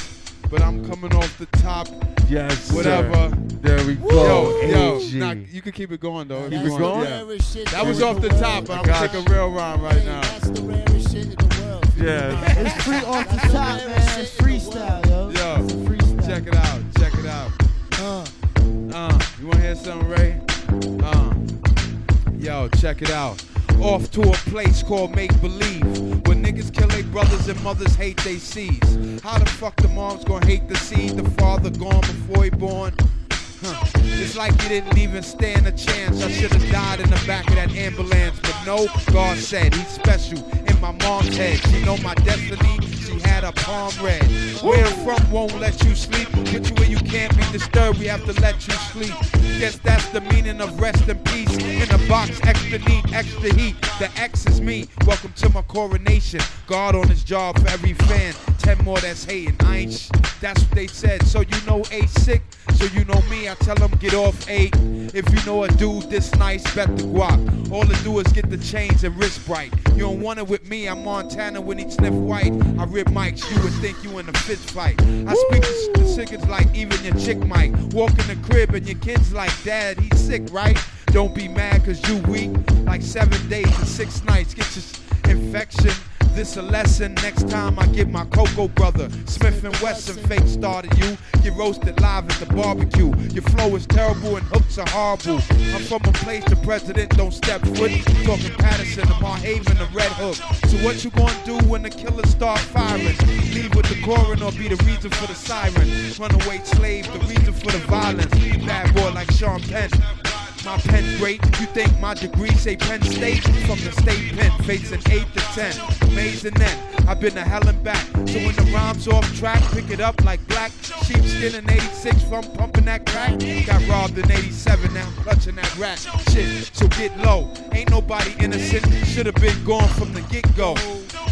But I'm coming off the top. Yes. sir. Whatever. There we Yo, go. yo, yo nah, you can keep it going though. if That's you it going? Yeah. That was off the top, but I'm got gonna a real rhyme right now. That's the rarest shit in the world. Yeah. It's free off the top, man. It's freestyle, yo. Yo, freestyle. check it out, check it out. Uh, Uh, you wanna hear something, Ray? Uh, yo, check it out. Off to a place called Make Believe, where niggas kill their brothers and mothers hate they seeds. How the fuck the moms gonna hate the seed? The father gone before he born. Huh. It's like you didn't even stand a chance. I should have died in the back of that ambulance, but no. God said he's special in my mom's head. She know my destiny. She had a palm red. Where I'm from won't let you sleep. Put you where you can't be disturbed. We have to let you sleep. Guess that's the meaning of rest in peace. In a box, extra neat, extra heat. The X is me. Welcome to my coronation. God on his job for every fan. Ten more that's hating. I ain't That's what they said. So you know A sick. So you know me. I tell them get off eight. If you know a dude this nice, bet the guap. All to do is get the chains and wrist bright. You don't want it with me. I'm Montana when he sniff white. I rip mics. You would think you in a fist fight. I speak to the sickers like even your chick might. Walk in the crib and your kids like, Dad, he's sick, right? Don't be mad cause you weak. Like seven days and six nights. Get your infection. This a lesson next time I get my Coco brother. Smith and Wesson fake started you. Get roasted live at the barbecue. Your flow is terrible and hooks are horrible. I'm from a place the president don't step foot. Talking Patterson, the Mott Haven, the Red Hook. So what you gonna do when the killers start firing? Leave with the coroner be the reason for the siren? Runaway slave, the reason for the violence. Bad boy like Sean Penn. My pen great, you think my degree say Penn State? From the state pen, facing 8 to 10. Amazing then, I've been to hell and back. So when the rhyme's off track, pick it up like black sheepskin in 86 from pumping that crack. Got robbed in 87, now I'm clutching that rat. Shit, so get low. Ain't nobody innocent, should've been gone from the get go.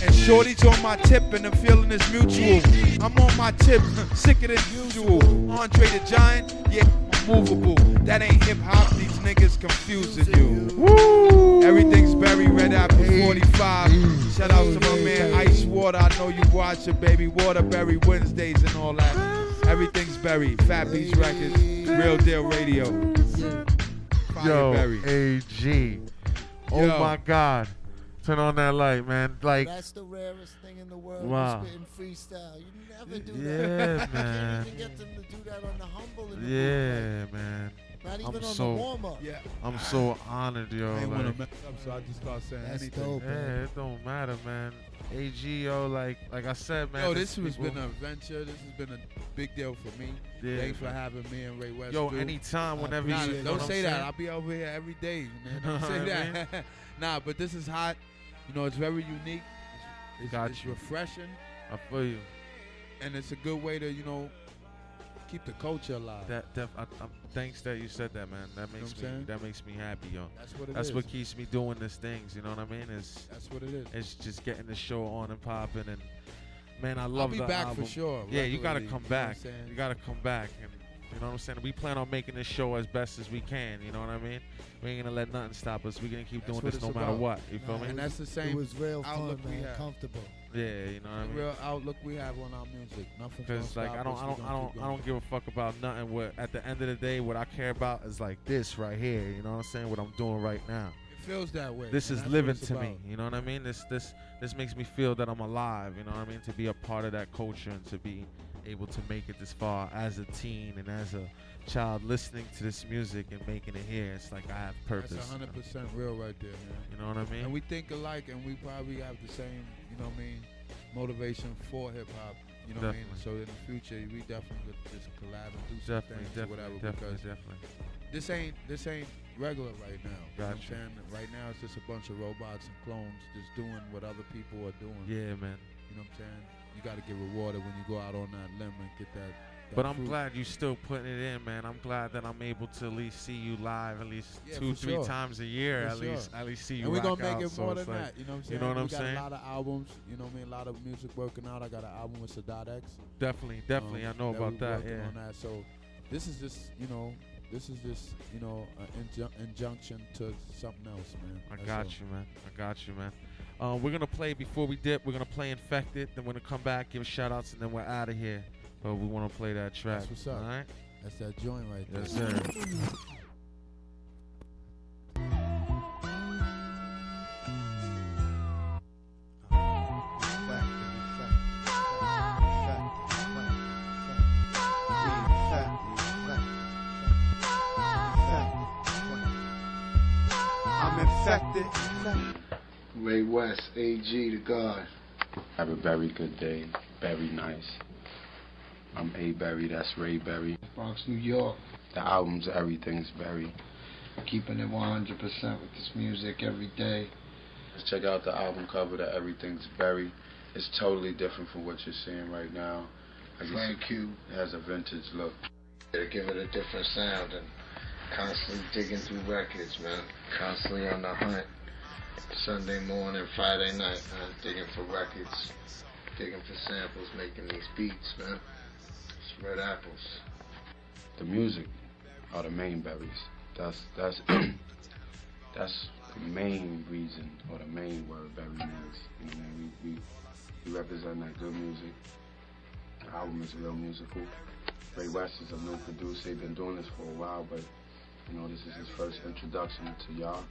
And Shorty's on my tip and the feeling is mutual. I'm on my tip, sicker than usual. Andre the Giant, yeah, movable. That ain't hip hop, these niggas confusing you. Woo! Everything's Berri Red Apple 45. Mm. Shout out to my man Ice Water. I know you watch it, baby. Waterberry Wednesdays and all that. Everything's Berri. Fat Beats Records. Real Deal Radio. Yo, Berry. AG. Oh Yo. my God. Turn on that light, man. Like, That's the rarest thing in the world. Wow. Spitting freestyle. You never do Yeah, that. man. You can't even get them to do that on the humble. In the yeah, man. Not even I'm on so, the warm-up. Yeah. I'm so honored, yo. I ain't like- mess up, so I just start saying That's anything. dope, Yeah, man. it don't matter, man. AG, yo, like, like I said, man. Yo, this this has people- been an adventure. This has been a big deal for me. Yeah, Thanks for having me and Ray West. Yo, do. anytime, I whenever you. Nah, you don't say that. saying? I'll be over here every day, man. Don't say that. nah, but this is hot. You know, it's very unique. It's, it's, Got it's you. refreshing, I feel you. and it's a good way to, you know, keep the culture alive. That, def, I, I'm, thanks that you said that, man. That know makes what me, that makes me happy, yo. That's what it That's is. what keeps me doing these things. You know what I mean? Is That's what it is. it's just getting the show on and popping, and man, I love. I'll be back album. for sure. Yeah, you gotta regularly, come you know back. You gotta come back, and you know what I'm saying. We plan on making this show as best as we can. You know what I mean? We ain't gonna let nothing stop us. We're gonna keep That's doing this it's no matter what. You feel Nah, me? And that's the It same was real fun, outlook we have. Comfortable. Yeah, you know what I mean? real outlook we have on our music. Nothing. Because like stop I don't. I don't, I don't, I don't give a fuck about nothing. What at the end of the day, what I care about is like this right here. You know what I'm saying? What I'm doing right now. It feels that way. This is living to about. me. You know what I mean? This, this, this makes me feel that I'm alive. You know what I mean? To be a part of that culture and to be able to make it this far as a teen and as a child listening to this music and making it here. It's like I have purpose. That's 100 percent real right there, man. You know what I mean? And we think alike, and we probably have the same, you know what I mean, motivation for hip hop. You know what I mean? So in the future, we definitely could just collab and do some definitely, things or whatever. definitely, because definitely. this ain't this ain't regular right now. You know what I'm saying? Right now, it's just a bunch of robots and clones just doing what other people are doing. Yeah, man. You know what I'm saying? You got to get rewarded when you go out on that limb and get that. that But I'm glad you're still putting it in, man. I'm glad that I'm able to at least see you live at least Yeah, two, three sure. times a year. For at sure. least, at least see you. And we're gonna make out, it so more it's than like- that. You know what I'm saying? You know what I'm got saying? a lot of albums. You know what I mean? A lot of music working out. I got an album with Sadat X. Definitely, definitely. Um, I know about that. Yeah. On that. So this is just you know this is just you know an inju- injunction to something else, man. I That's got all. you, man. I got you, man. Um, we're gonna play before we dip. We're gonna play Infected. Then we're gonna come back, give shout outs, and then we're out of here. But we want to play that track. That's what's up. All right. That's that joint right there. Yes, sir. West, AG to God. Have a very good day. Very nice. I'm A Berry, that's Ray Berry. Bronx, New York. The album's Everything's Berri. Keeping it 100% with this music every day. Let's check out the album cover that Everything's Berri. It's totally different from what you're seeing right now. As you Frank see, It has a vintage look. To give it a different sound and constantly digging through records, man. Constantly on the hunt. Sunday morning, Friday night. Digging for records. Digging for samples, making these beats, man. It's red apples. The music are the main berries. That's that's that's the main reason or the main word berry means. You know, we, we we represent that good music. The album is real musical. Ray West is a new producer. He's been doing this for a while, but you know this is his first introduction to y'all,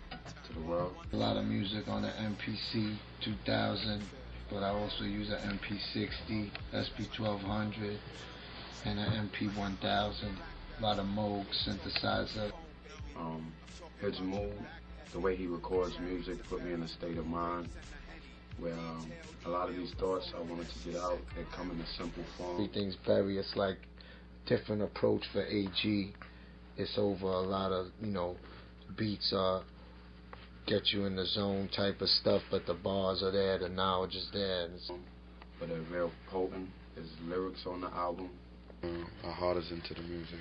to the world. A lot of music on the MPC 2000 but I also use an MP60, SP1200, and an MP1000. A lot of Moog synthesizer. Um, his mood, the way he records music, put me in a state of mind where um, a lot of these thoughts I wanted to get out, they come in a simple form. Everything's Berri, it's like different approach for AG. It's over a lot of, you know, beats are get you in the zone type of stuff, but the bars are there, the knowledge is there. And it's, but they're real potent. There's lyrics on the album. Uh, our heart is into the music,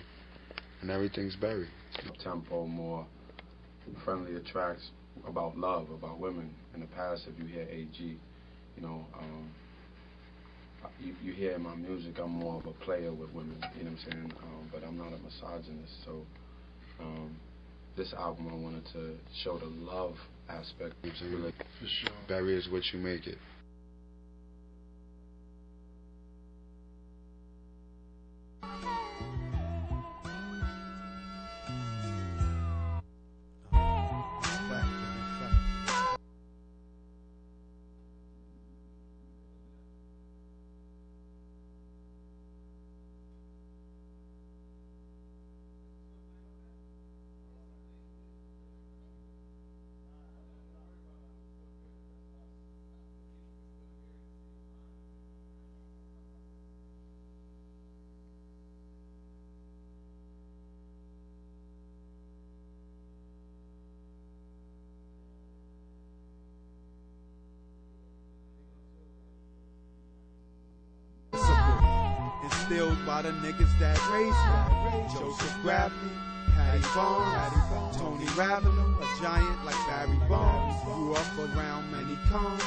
and Everything's Berri. Tempo, more friendlier tracks about love, about women. In the past, if you hear AG, you know, um, you, you hear in my music, I'm more of a player with women. You know what I'm saying? Um, but I'm not a misogynist, so. Um, this album I wanted to show the love aspect. Really, For sure. Barry is what you make it. By the niggas that raised me. Joseph Gravely, Patty Bones, Tony Ravenel, a giant like Barry Bonds. Grew up around many cons,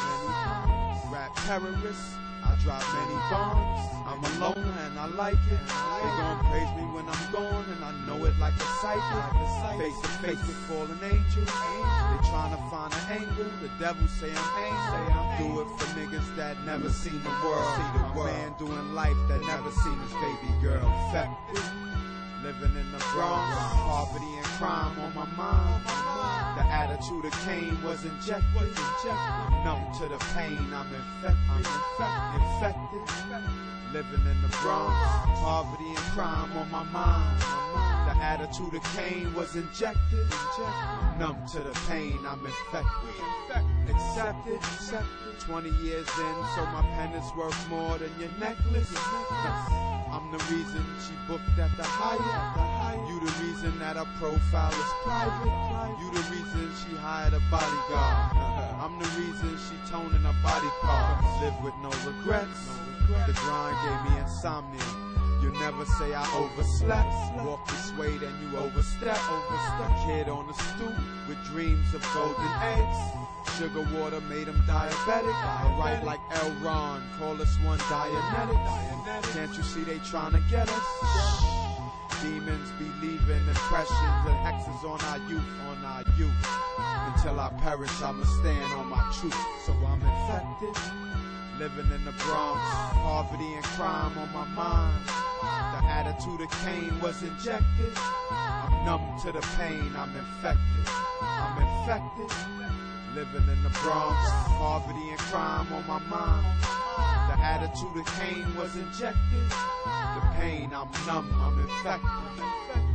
rap terrorists. I drop many bombs. I'm a loner and I like it. They gon' praise me when I'm gone, and I know it like a psychic. Face to face with fallen angels. They tryna find an angle. The devil say I'm angry. I'm do it for niggas that never seen the world. See the world. Man doing life that never seen his baby girl. Infected. Living in the Bronx, poverty and crime on my mind. The attitude of Cain was injected. Numb to the pain. I'm infected. I'm infected. Living in the Bronx, poverty and crime on my mind. The attitude of Cain was injected. Numb to the pain. I'm infected. Accepted. Accepted. 20 years in, so my pen is worth more than your necklace. I'm the reason she booked at the Hyatt. You the reason that her profile is private. You the reason she hired a bodyguard. I'm the reason she toning her body parts. Live with no regrets. The grind gave me insomnia. You never say I overslept. Walk this way, then you overstep. Overstep. Kid on the stoop with dreams of golden eggs. Sugar water made him diabetic. I write like L. Ron, call us one Dianetics. Can't you see they trying to get us? Demons be leaving impressions and hexes on our youth, on our youth. Until I perish, I'ma stand on my truth. So I'm infected, living in the Bronx, poverty and crime on my mind. The attitude of Cain was injected. I'm numb to the pain, I'm infected. I'm infected. Living in the Bronx, poverty and crime on my mind. The attitude of Cain was injected. The pain, I'm numb, I'm infected.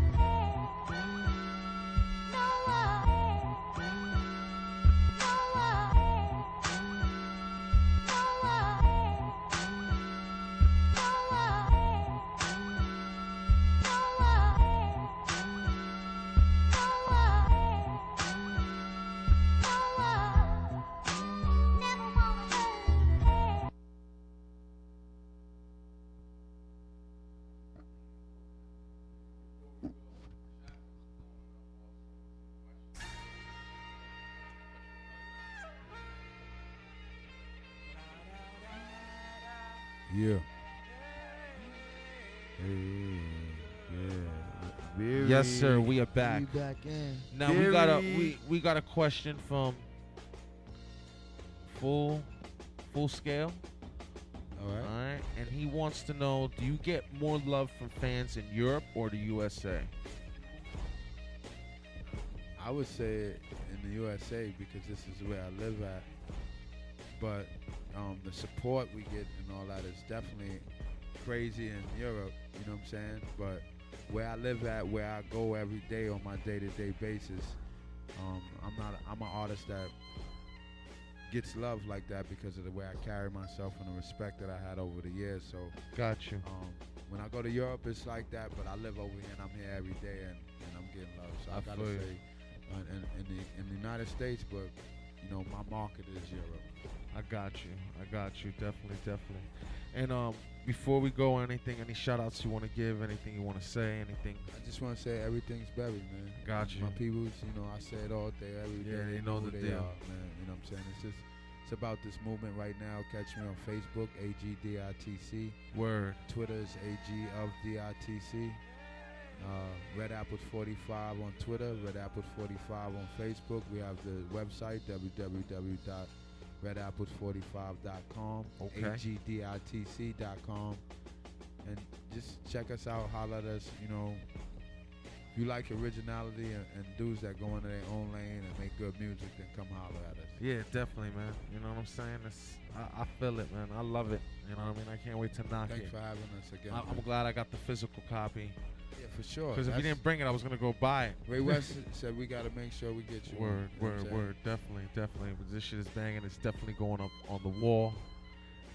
Yeah. Hey, yeah. Very, Yes, sir. We are back. We back in. Now we got a we, we got a question from full full scale. All right. All right, and he wants to know: Do you get more love from fans in Europe or the USA? I would say it in the USA because this is where I live at. But um, the support we get and all that is definitely crazy in Europe. You know what I'm saying? But where I live at, where I go every day on my day-to-day basis, um, I'm not. I'm an artist that gets love like that because of the way I carry myself and the respect that I had over the years. So Got you. um, when I go to Europe, it's like that, but I live over here and I'm here every day and, and I'm getting love. So I, I gotta say, uh, in, in the in the United States, but you know my market is Europe. I got you. I got you. Definitely, definitely. And um, before we go, anything, any shout outs you want to give, anything you want to say, anything? I just want to say everything's Berri, man. Got you. My peoples, you know, I say it all day, every day. Yeah, they know who the they deal. are, man. You know what I'm saying? It's just, it's about this movement right now. Catch me on Facebook, AGDITC. Word. Twitter is AG of DITC. Uh, Red Apples 45 on Twitter, Red Apples 45 on Facebook. We have the website www.redapples45.com, Okay. agditc.com, and just check us out. Holler at us. You know, you like originality and, and dudes that go into their own lane and make good music, then come holler at us. Yeah, definitely, man. You know what I'm saying? It's, I, I feel it, man. I love it. You know what I mean? I can't wait to knock Thanks it. Thanks for having us again. I, I'm glad I got the physical copy. Yeah, for sure. Because if you didn't bring it, I was gonna go buy it. Ray West said we got to make sure we get you. Word, you know what I'm word, word. Definitely, definitely. But this shit is banging. It's definitely going up on the wall.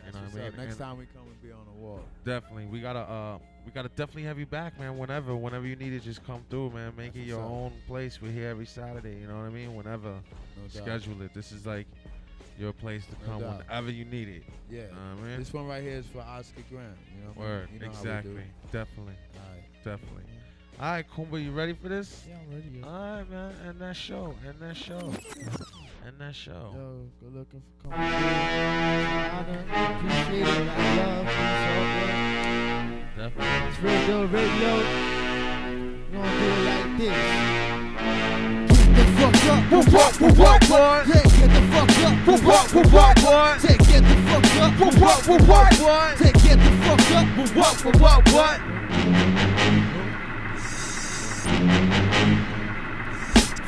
You know what I mean? Next And time we come and be on the wall. Definitely, we gotta, uh, we gotta definitely have you back, man. Whenever, whenever you need it, just come through, man. Make That's it your own place. We're here every Saturday. You know what I mean? Whenever, No doubt. schedule it. This is like your place to No come doubt. whenever you need it. Yeah. Know what I mean? This one right here is for Oscar Grant. You know. what I mean? Word, You know how we exactly. do. Definitely. All right. Definitely. All right, Kumba, you ready for this? Yeah, I'm ready. Yo. All right, man. And that show. And that show. And that show. Yo, good looking for appreciate it. I love you so good. Definitely. It's radio, radio. We're gonna do it like this. Get the fuck up. Yeah, get the fuck up. What what what? Take, get the fuck up. What what what? Take, get the fuck up. What what what?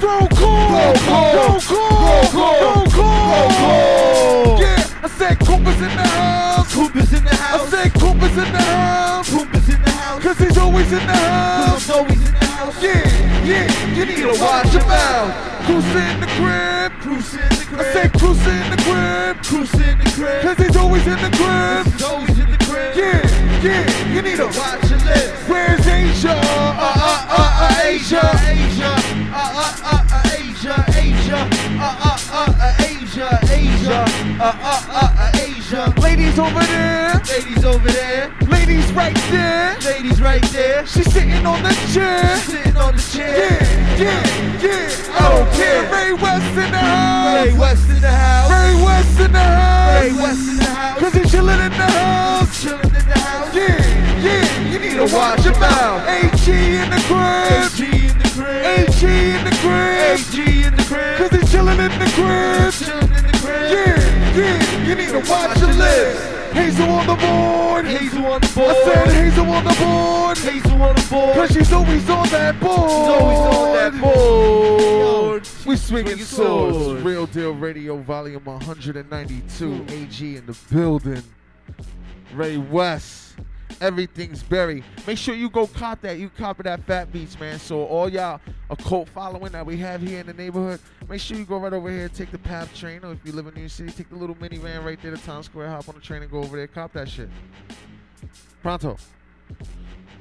Roll call! Roll call! Roll call! Roll call! Yeah, I said Cooper's in the house. Cooper's in the house. I said Cooper's in the house. Cooper's in the house. Cause he's always in the house. He's always in the house. Yeah, yeah, you need to watch your mouth. Cruise in the crib. Cruise in the crib? I said cruise in the crib. Cruise in the crib. Cause he's always in the crib. He's always in the crib. Yeah, yeah, you need to Watch your lips. Where's Asia? Uh, uh, uh, uh, Asia. Asia, uh, uh, uh, uh, Asia, Asia, uh, uh, uh, uh, Asia, Asia, uh, uh, uh, uh, Asia. Ladies over there. Ladies over there, Ladies right there. ladies right there. She's sitting on the chair. She's Sitting on the chair. Yeah, yeah, yeah. I don't care. Ray West in the house. Ray West in the house. Ray West in the house. Ray West in the house. Cause he's chilling in the house. Chilling in the house. Yeah, yeah, you need to watch your mouth. AG in the crib. AG in the crib. AG in the crib. AG in the crib. Cause he's chilling in the crib. Chilling in the crib. Yeah, yeah, you need to watch your lips. Hazel on the board. Hazel on the board. I said Hazel on the board. Hazel on the board. Cause she's always on that board. She's always on that board. We swinging Swinging swords. swords. Real Deal Radio, volume 192. AG in the building. Ray West. Everything's Berri. Make sure you go cop that. You copy that Fat Beats, man. So all y'all a cult following that we have here in the neighborhood, make sure you go right over here, take the PATH train, or if you live in New York City, take the little minivan right there to Times Square, hop on the train and go over there, cop that shit. Pronto.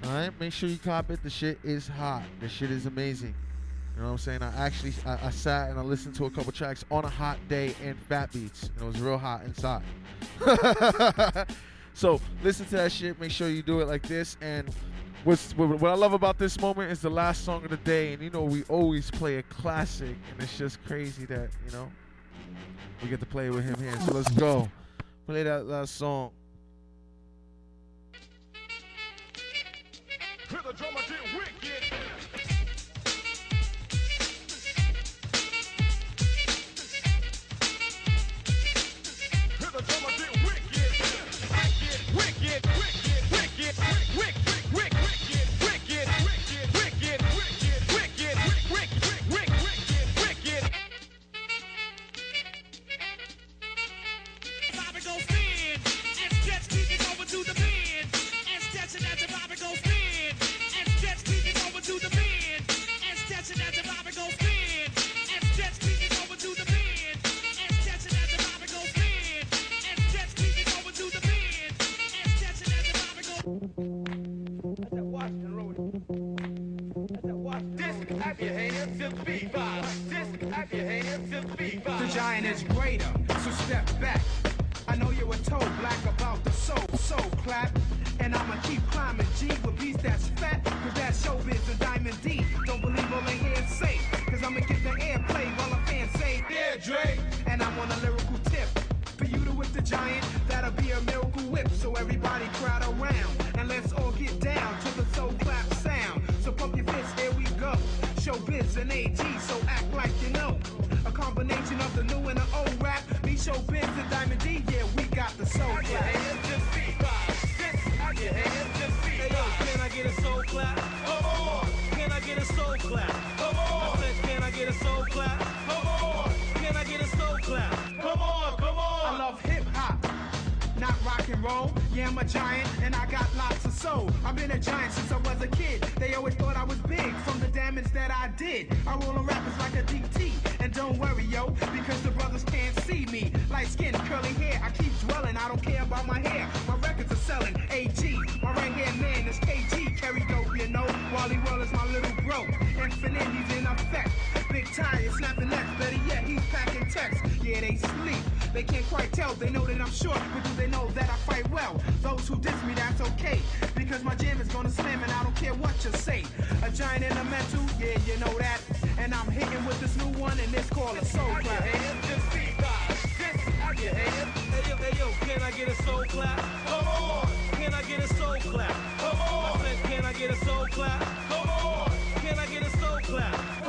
Alright, make sure you cop it. The shit is hot. The shit is amazing. You know what I'm saying? I actually I, I sat and I listened to a couple tracks on a hot day in Fat Beats. And it was real hot inside. so listen to that shit. Make sure you do it like this. And what's what, what I love about this moment is the last song of the day. And you know we always play a classic, and it's just crazy that you know we get to play with him here. So let's go. Play that last song. I'm a giant and I got lots of soul. I've been a giant since I was a kid. They always thought I was big from the damage that I did. I roll on rappers like a DT. And don't worry, yo, because the brothers can't see me. Light skin, curly hair, I keep dwelling. I don't care about my hair. My records are selling. AG, my right hand man is KG. Carry dope, you know. Wally Well is my little bro. Infinite, in effect. Big tire, snapping necks. Better yet, he's packing text. Yeah, they sleep. They can't quite tell. They know that I'm short, but do they know that I fight well? Those who diss me, that's okay. Because my jam is gonna slam and I don't care what you say. A giant in the mental, yeah, you know that. And I'm hitting with this new one, and it's called a soul clap. Hey yo, hey yo, can I get a soul clap? Come on. Can I get a soul clap? Come on. I said, can I get a soul clap? Come on. Can I get a soul clap?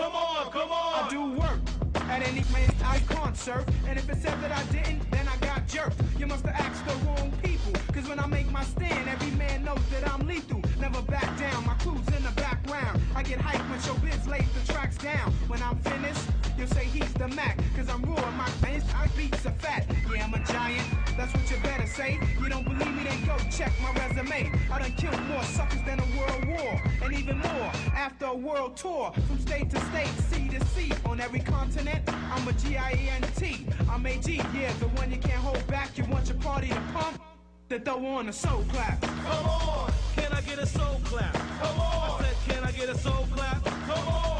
I. And if it said that I didn't, then I got jerked. You must have asked the wrong people. Cause when I make my stand, every man knows that I'm lethal. Never back down, my background. I get hyped when Showbiz lays the tracks down. When I'm finished, you'll say he's the Mac. Cause I'm raw, my fans, I beats are fat. Yeah, I'm a giant, that's what you better say. You don't believe me, then go check my resume. I done killed more suckers than a world war. And even more after a world tour. From state to state, sea to sea. On every continent, I'm a G-I-E-N-T. I'm AG, yeah, the one you can't hold back. You want your party to pump? Then throw on a soul clap. Come on. Can I get a soul clap? Come on. I said, can I get a soul clap? Come on.